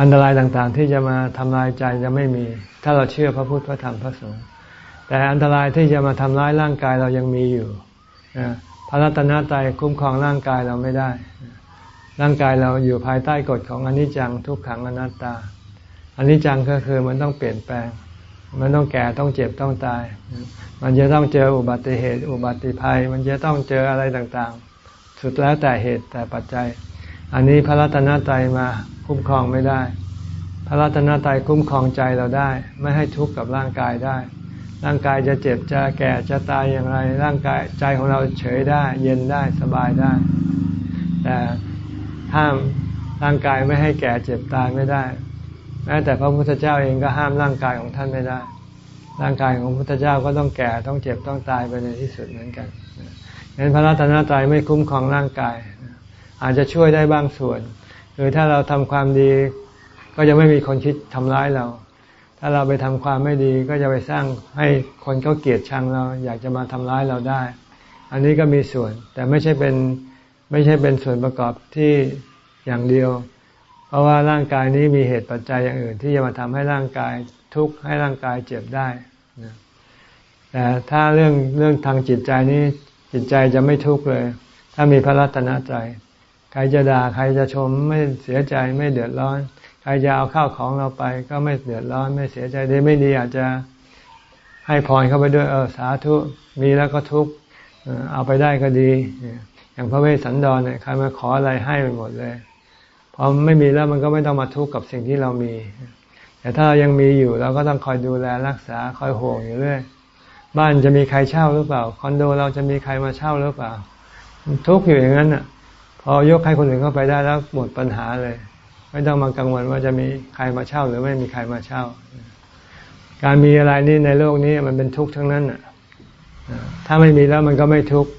[SPEAKER 1] อันตรายต่างๆ ที่จะมาทำลายใจจะไม่มี ถ้าเราเชื่อพระพุทธพระธรรมพระสงฆ์แต่อันตรายที่จะมาทำร้ายร่างกายเรายังมีอยู่พระรัตนตรัยคุ้มครองร่างกายเราไม่ได้ ร่างกายเราอยู่ภายใต้กฎของอนิจจังทุกขังอนัตตาอนิจจังก็คือมันต้องเปลี่ยนแปลง มันต้องแก่ต้องเจ็บต้องตาย มันจะต้องเจออุบัติเหตุ อุบัติภัย มันจะต้องเจออะไรต่างๆ สุดแล้วแต่เหตุแต่ปัจจัย อันนี้พระรัตนตรัยมาคุ้มครองไม่ได้ พระรัตนตรัยคุ้มครองใจเราได้ ไม่ให้ทุกข์กับร่างกายได้ ร่างกายจะเจ็บจะแก่จะตายอย่างไร ร่างกายใจของเราเฉยได้ เย็นได้สบายได้ แต่ห้ามร่างกายไม่ให้แก่เจ็บตายไม่ได้ แม้แต่พระพุทธเจ้าเองก็ห้ามร่างกายของท่านไม่ได้ ร่างกายของพระพุทธเจ้าก็ต้องแก่ต้องเจ็บต้องตายไปในที่สุดเหมือนกันเห็นพระรัตนตรัยไม่คุ้มครองร่างกาย อาจจะช่วยได้บางส่วน คือถ้าเราทำความดีก็จะไม่มีคนคิดทำร้ายเรา ถ้าเราไปทำความไม่ดีก็จะไปสร้างให้คนเขาเกลียดชังเรา อยากจะมาทำร้ายเราได้ อันนี้ก็มีส่วน แต่ไม่ใช่เป็นไม่ใช่เป็นส่วนประกอบที่อย่างเดียว เพราะว่าร่างกายนี้มีเหตุปัจจัยอย่างอื่น ที่จะมาทำให้ร่างกายทุกข์ให้ร่างกายเจ็บได้นะแต่ถ้าเรื่องเรื่องทางจิตใจนี้จิตใจจะไม่ทุกข์เลย ถ้ามีพระรัตนตรัยใครจะด่าใครจะชมไม่เสียใจไม่เดือดร้อน ใครจะเอาข้าวของเราไป ก็ไม่เดือดร้อนไม่เสียใจดีไม่ดีอาจจะให้พรเข้าไปด้วยเออสาธุมีแล้วก็ทุกข์เอาไปได้ก็ดี อย่างพระเวสสันดรเนี่ยใครมาขออะไรให้ไปหมดเลย พอไม่มีแล้วมันก็ไม่ต้องมาทุกข์กับสิ่งที่เรามี แต่ถ้าเรายังมีอยู่เราก็ต้องคอยดูแลรักษาคอยห่วงอยู่เรื่อยบ้านจะมีใครเช่าหรือเปล่า คอนโดเราจะมีใครมาเช่าหรือเปล่า ทุกข์อยู่อย่างนั้นอะ พอยกให้คนอื่นเข้าไปได้แล้วหมดปัญหาเลย ไม่ต้องมากังวลว่าจะมีใครมาเช่า หรือไม่มีใครมาเช่า การมีอะไรนี่ในโลกนี้มันเป็นทุกข์ทั้งนั้นอะถ้าไม่มีแล้วมันก็ไม่ทุกข์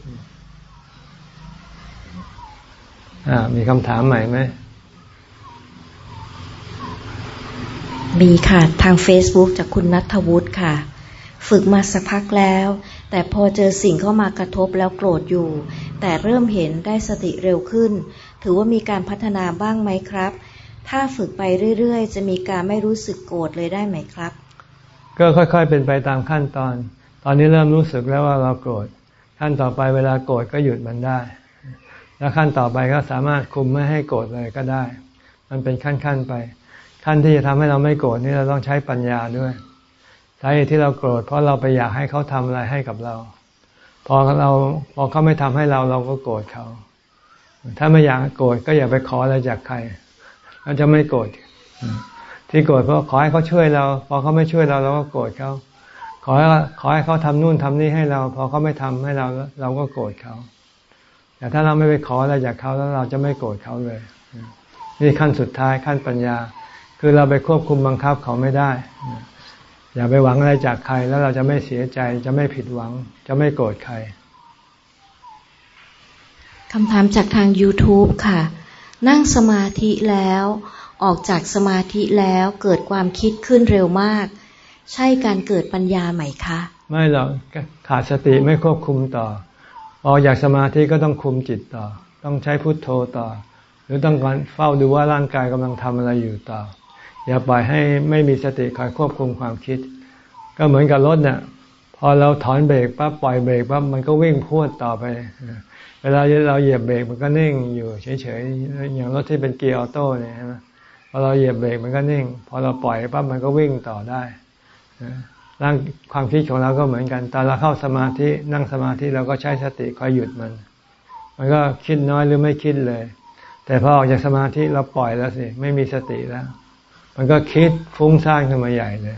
[SPEAKER 1] มีคำถามใหม่ไหม
[SPEAKER 2] มีค่ะ ทาง Facebook จากคุณนัทวุฒิค่ะ ฝึกมาสักพักแล้ว แต่พอเจอสิ่งเข้ามากระทบแล้วโกรธอยู่ แต่เริ่มเห็นได้สติเร็วขึ้น ถือว่ามีการพัฒนาบ้างไหมครับ ถ้าฝึกไปเรื่อยๆ จะมีการไม่รู้สึกโกรธเลยได้ไหมครับ
[SPEAKER 1] ก็ค่อยๆเป็นไปตามขั้นตอน ตอนนี้เริ่มรู้สึกแล้วว่าเราโกรธขั้นต่อไปเวลาโกรธก็หยุดมันได้ แล้วขั้นต่อไปก็สามารถคุมไม่ให้โกรธเลยก็ได้ มันเป็นขั้นๆไป ขั้นที่จะทำให้เราไม่โกรธนี่เราต้องใช้ปัญญาด้วยสาเหตุที่เราโกรธเพราะเราไปอยากให้เขาทำอะไรให้กับเรา พอเราพอเขาไม่ทำให้เราเราก็โกรธเขา ถ้าไม่อยากโกรธก็อย่าไปขออะไรจากใครเราจะไม่โกรธที่โกรธเพราะขอให้เขาช่วยเรา พอเขาไม่ช่วยเราเราก็โกรธเขาขอให้ขอให้เขาทำนู่นทำนี่ให้เรา พอเขาไม่ทำให้เราเราก็โกรธเขาแต่ถ้าเราไม่ไปขออะไรจากเขาแล้วเราจะไม่โกรธเขาเลย นี่ขั้นสุดท้ายขั้นปัญญา คือเราไปควบคุมบังคับเขาไม่ได้ อย่าไปหวังอะไรจากใครแล้วเราจะไม่เสียใจ จะไม่ผิดหวัง จะไม่โกรธใคร
[SPEAKER 2] คำถามจากทาง YouTube ค่ะ นั่งสมาธิแล้ว ออกจากสมาธิแล้วเกิดความคิดขึ้นเร็วมาก ใช่การเกิดปัญญาไหมคะ
[SPEAKER 1] ไม่หรอกขาดสติไม่ควบคุมต่อ ออกจากสมาธิก็ต้องคุมจิตต่อ ต้องใช้พุทโธต่อ หรือต้องการเฝ้าดูว่าร่างกายกำลังทำอะไรอยู่ต่อ อย่าปล่อยให้ไม่มีสติคอยควบคุมความคิด ก็เหมือนกับรถเนี่ยพอเราถอนเบรกปั๊บปล่อยเบรกปั๊บมันก็วิ่งพูดต่อไปเวลาเราเหยียบเบรกมันก็นิ่งอยู่เฉยๆอย่างรถที่เป็นเกียร์ออโต้เนี่ยนะพอเราเหยียบเบรกมันก็นิ่ง พอเราปล่อยปั๊บมันก็วิ่งต่อได้ร่างความคิดของเราก็เหมือนกัน ตอนเราเข้าสมาธินั่งสมาธิเราก็ใช้สติคอยหยุดมัน มันก็คิดน้อยหรือไม่คิดเลย แต่พอออกจากสมาธิเราปล่อยแล้วสิไม่มีสติแล้ว มันก็คิดฟุ้งซ่านขึ้นมาใหญ่เลย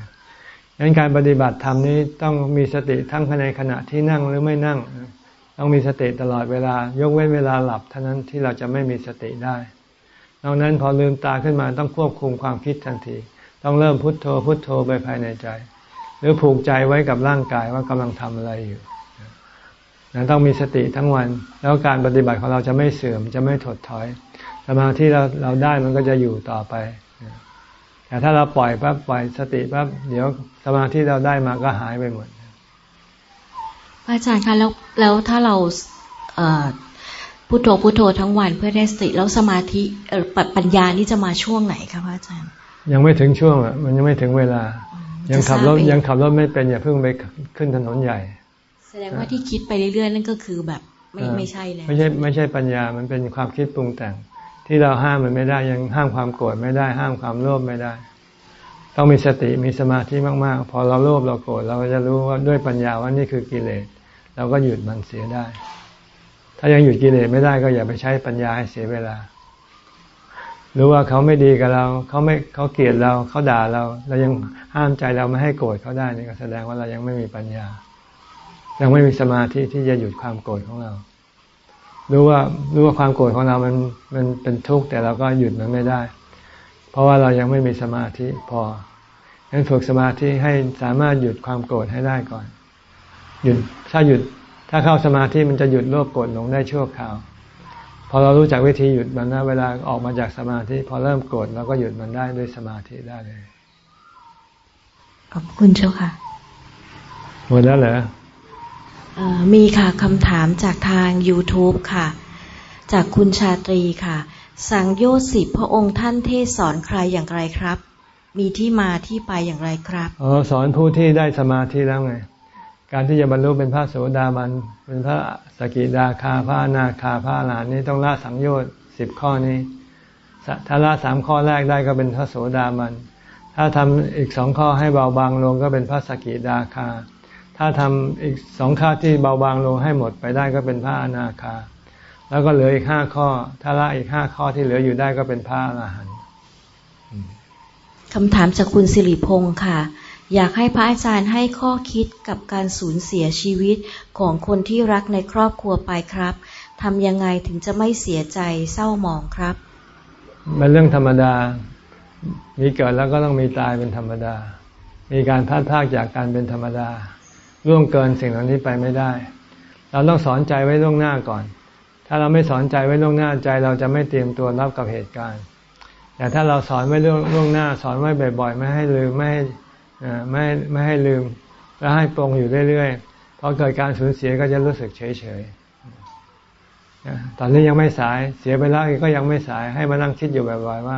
[SPEAKER 1] ดังนั้นการปฏิบัติธรรมนี้ต้องมีสติทั้งในขณะที่นั่งหรือไม่นั่ง ต้องมีสติตลอดเวลา ยกเว้นเวลาหลับเท่านั้นที่เราจะไม่มีสติได้นอกนั้นพอลืมตาขึ้นมาต้องควบคุมความคิดทันที ต้องเริ่มพุทโธพุทโธไปภายในใจ หรือผูกใจไว้กับร่างกายว่ากำลังทำอะไรอยู่นะต้องมีสติทั้งวัน แล้วการปฏิบัติของเราจะไม่เสื่อมจะไม่ถดถอยสมาธิเราเราได้มันก็จะอยู่ต่อไป แต่ถ้าเราปล่อยปั๊บปล่อยสติปั๊บเดี๋ยวสมาธิเราได้มาก็หายไปหมด
[SPEAKER 2] อาจารย์คะแล้วแล้วถ้าเราเพุโทโธพุโทโธทั้งวันเพื่อได้สติแล้วสมาธิเอ่อปปัญญานี่จะมาช่วงไหนคะพระอาจารย์
[SPEAKER 1] ยังไม่ถึงช่วงอะมันยังไม่ถึงเวลา ยังขับรถ
[SPEAKER 2] จะทราบเอง
[SPEAKER 1] ยังขับรถไม่เป็นอย่าเพิ่งไปขึ้นถนนใหญ่
[SPEAKER 2] แสดงว่าที่คิดไปเรื่อยๆนั่นก็คือแบบไม่
[SPEAKER 1] เออ
[SPEAKER 2] ไม่ใช่แล้ว
[SPEAKER 1] ไม่ใช่ไม่ใช่ปัญญามันเป็นความคิดปรุงแต่ง ที่เราห้ามมันไม่ได้ยังห้ามความโกรธไม่ได้ ห้ามความโลภไม่ได้ ต้องมีสติมีสมาธิมากๆ พอเราโลภเราโกรธเราจะรู้ว่าด้วยปัญญาว่านี่คือกิเลสเราก็หยุดมันเสียได้ ถ้ายังหยุดกิเลสไม่ได้ก็อย่าไปใช้ปัญญาให้เสียเวลารู้ว่าเขาไม่ดีกับเราเขาไม่เขาเกลียดเราเขาด่าเรา เรายังห้ามใจเราไม่ให้โกรธเขาได้นี่ก็แสดงว่าเรายังไม่มีปัญญา ยังไม่มีสมาธิที่จะหยุดความโกรธของเรา รู้ว่ารู้ว่าความโกรธของเรามันมันเป็นทุกข์แต่เราก็หยุดมันไม่ได้ เพราะว่าเรายังไม่มีสมาธิพอฉะนั้นฝึกสมาธิให้สามารถหยุดความโกรธให้ได้ก่อน หยุดถ้าหยุดถ้าเข้าสมาธิมันจะหยุดโลภโกรธหลงได้ชั่วคราว พอเรารู้จักวิธีหยุดมันนะเวลาออกมาจากสมาธิ พอเริ่มโกรธเราก็หยุดมันได้ด้วยสมาธิได้เลย
[SPEAKER 2] ขอบคุณเจ้าค่ะ
[SPEAKER 1] หมดแล้วเหรอ
[SPEAKER 2] เอ่อ มีค่ะคำถามจากทาง YouTube ค่ะ จากคุณชาตรีค่ะ สังโยชน์สิบพระองค์ท่านเทศสอนใครอย่างไรครับ มีที่มาที่ไปอย่างไรครับ
[SPEAKER 1] อ๋อสอนผู้ที่ได้สมาธิแล้วไง การที่จะบรรลุเป็นพระโสดาบันเป็นพระสกิดาคาพระนาคาพระอรหันนี่ต้องละสังโยชน์สิบข้อนี้ถ้าละสามข้อแรกได้ก็เป็นพระโสดาบันถ้าทำอีกสองข้อให้เบาบางลงก็เป็นพระสกิดาคา ถ้าทำอีกสองข้อที่เบาบางลงให้หมดไปได้ก็เป็นพระอนาคา แล้วก็เหลืออีกห้าข้อ ถ้าละอีกห้าข้อที่เหลืออยู่ได้ก็เป็นพระอรหันต์
[SPEAKER 2] คำถามจากคุณสิริพงศ์ค่ะ อยากให้พระอาจารย์ให้ข้อคิดกับการสูญเสียชีวิตของคนที่รักในครอบครัวไปครับทำยังไงถึงจะไม่เสียใจเศร้าหมองครับ
[SPEAKER 1] เป็นเรื่องธรรมดา มีเกิดแล้วก็ต้องมีตายเป็นธรรมดา มีการพลาดพลาดจากการเป็นธรรมดา ล่วงเกินสิ่งเหล่านี้ไปไม่ได้ เราต้องสอนใจไว้ล่วงหน้าก่อน ถ้าเราไม่สอนใจไว้ล่วงหน้าใจ เราจะไม่เตรียมตัวรับกับเหตุการณ์ แต่ถ้าเราสอนไว้ล่วงล่วงหน้า สอนไว้บ่อย ๆ ไม่ให้ลืมไม่ให้ไม่ให้ไม่ให้ลืม แล้วให้ปรงอยู่เรื่อยๆพอเกิดการสูญเสียก็จะรู้สึกเฉยๆตอนนี้ยังไม่สายเสียไปแล้วก็ยังไม่สายให้มานั่งคิดอยู่บ่อยๆว่า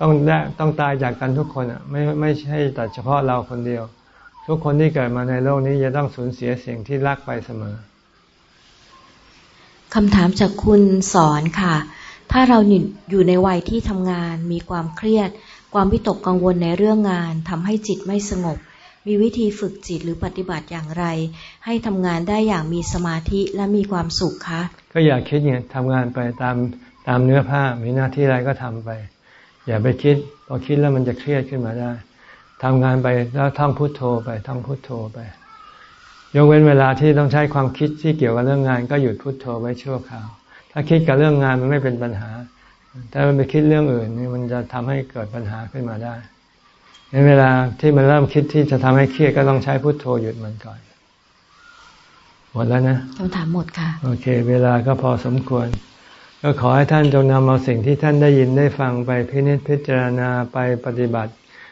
[SPEAKER 1] ต้องได้ต้องตายจากกันทุกคนอะไม่ไม่ใช่แต่เฉพาะเราคนเดียว ทุกคนที่เกิดมาในโลกนี้จะต้องสูญเสียสิ่งที่รักไปเสมอ
[SPEAKER 2] คำถามจากคุณสอนค่ะ ถ้าเราอยู่ในวัยที่ทำงาน มีความเครียด ความวิตกกังวลในเรื่องงานทำให้จิตไม่สงบ มีวิธีฝึกจิตหรือปฏิบัติอย่างไร ให้ทำงานได้อย่างมีสมาธิและมีความสุขคะ
[SPEAKER 1] ก็อย่าคิดไงทำงานไปตามตามเนื้อผ้า มีหน้าที่อะไรก็ทำไป อย่าไปคิด พอคิดแล้วมันจะเครียดขึ้นมาได้ ทำงานไปแล้วท่องพุทโธไปท่องพุทโธไป ยกเว้นเวลาที่ต้องใช้ความคิดที่เกี่ยวกับเรื่องงานก็หยุดพุทโธไว้ชั่วคราว ถ้าคิดกับเรื่องงานมันไม่เป็นปัญหา แต่มันไปคิดเรื่องอื่นนี่มันจะทำให้เกิดปัญหาขึ้นมาได้ในเวลาที่มันเริ่มคิดที่จะทำให้เครียดก็ต้องใช้พุทโธหยุดมันก่อน หมดแล้วนะ
[SPEAKER 2] คำถามหมดค่ะ
[SPEAKER 1] โอเค เวลาก็พอสมควร ก็ขอให้ท่านจงนำเอาสิ่งที่ท่านได้ยินได้ฟังไปพินิจพิจารณาไปปฏิบัติ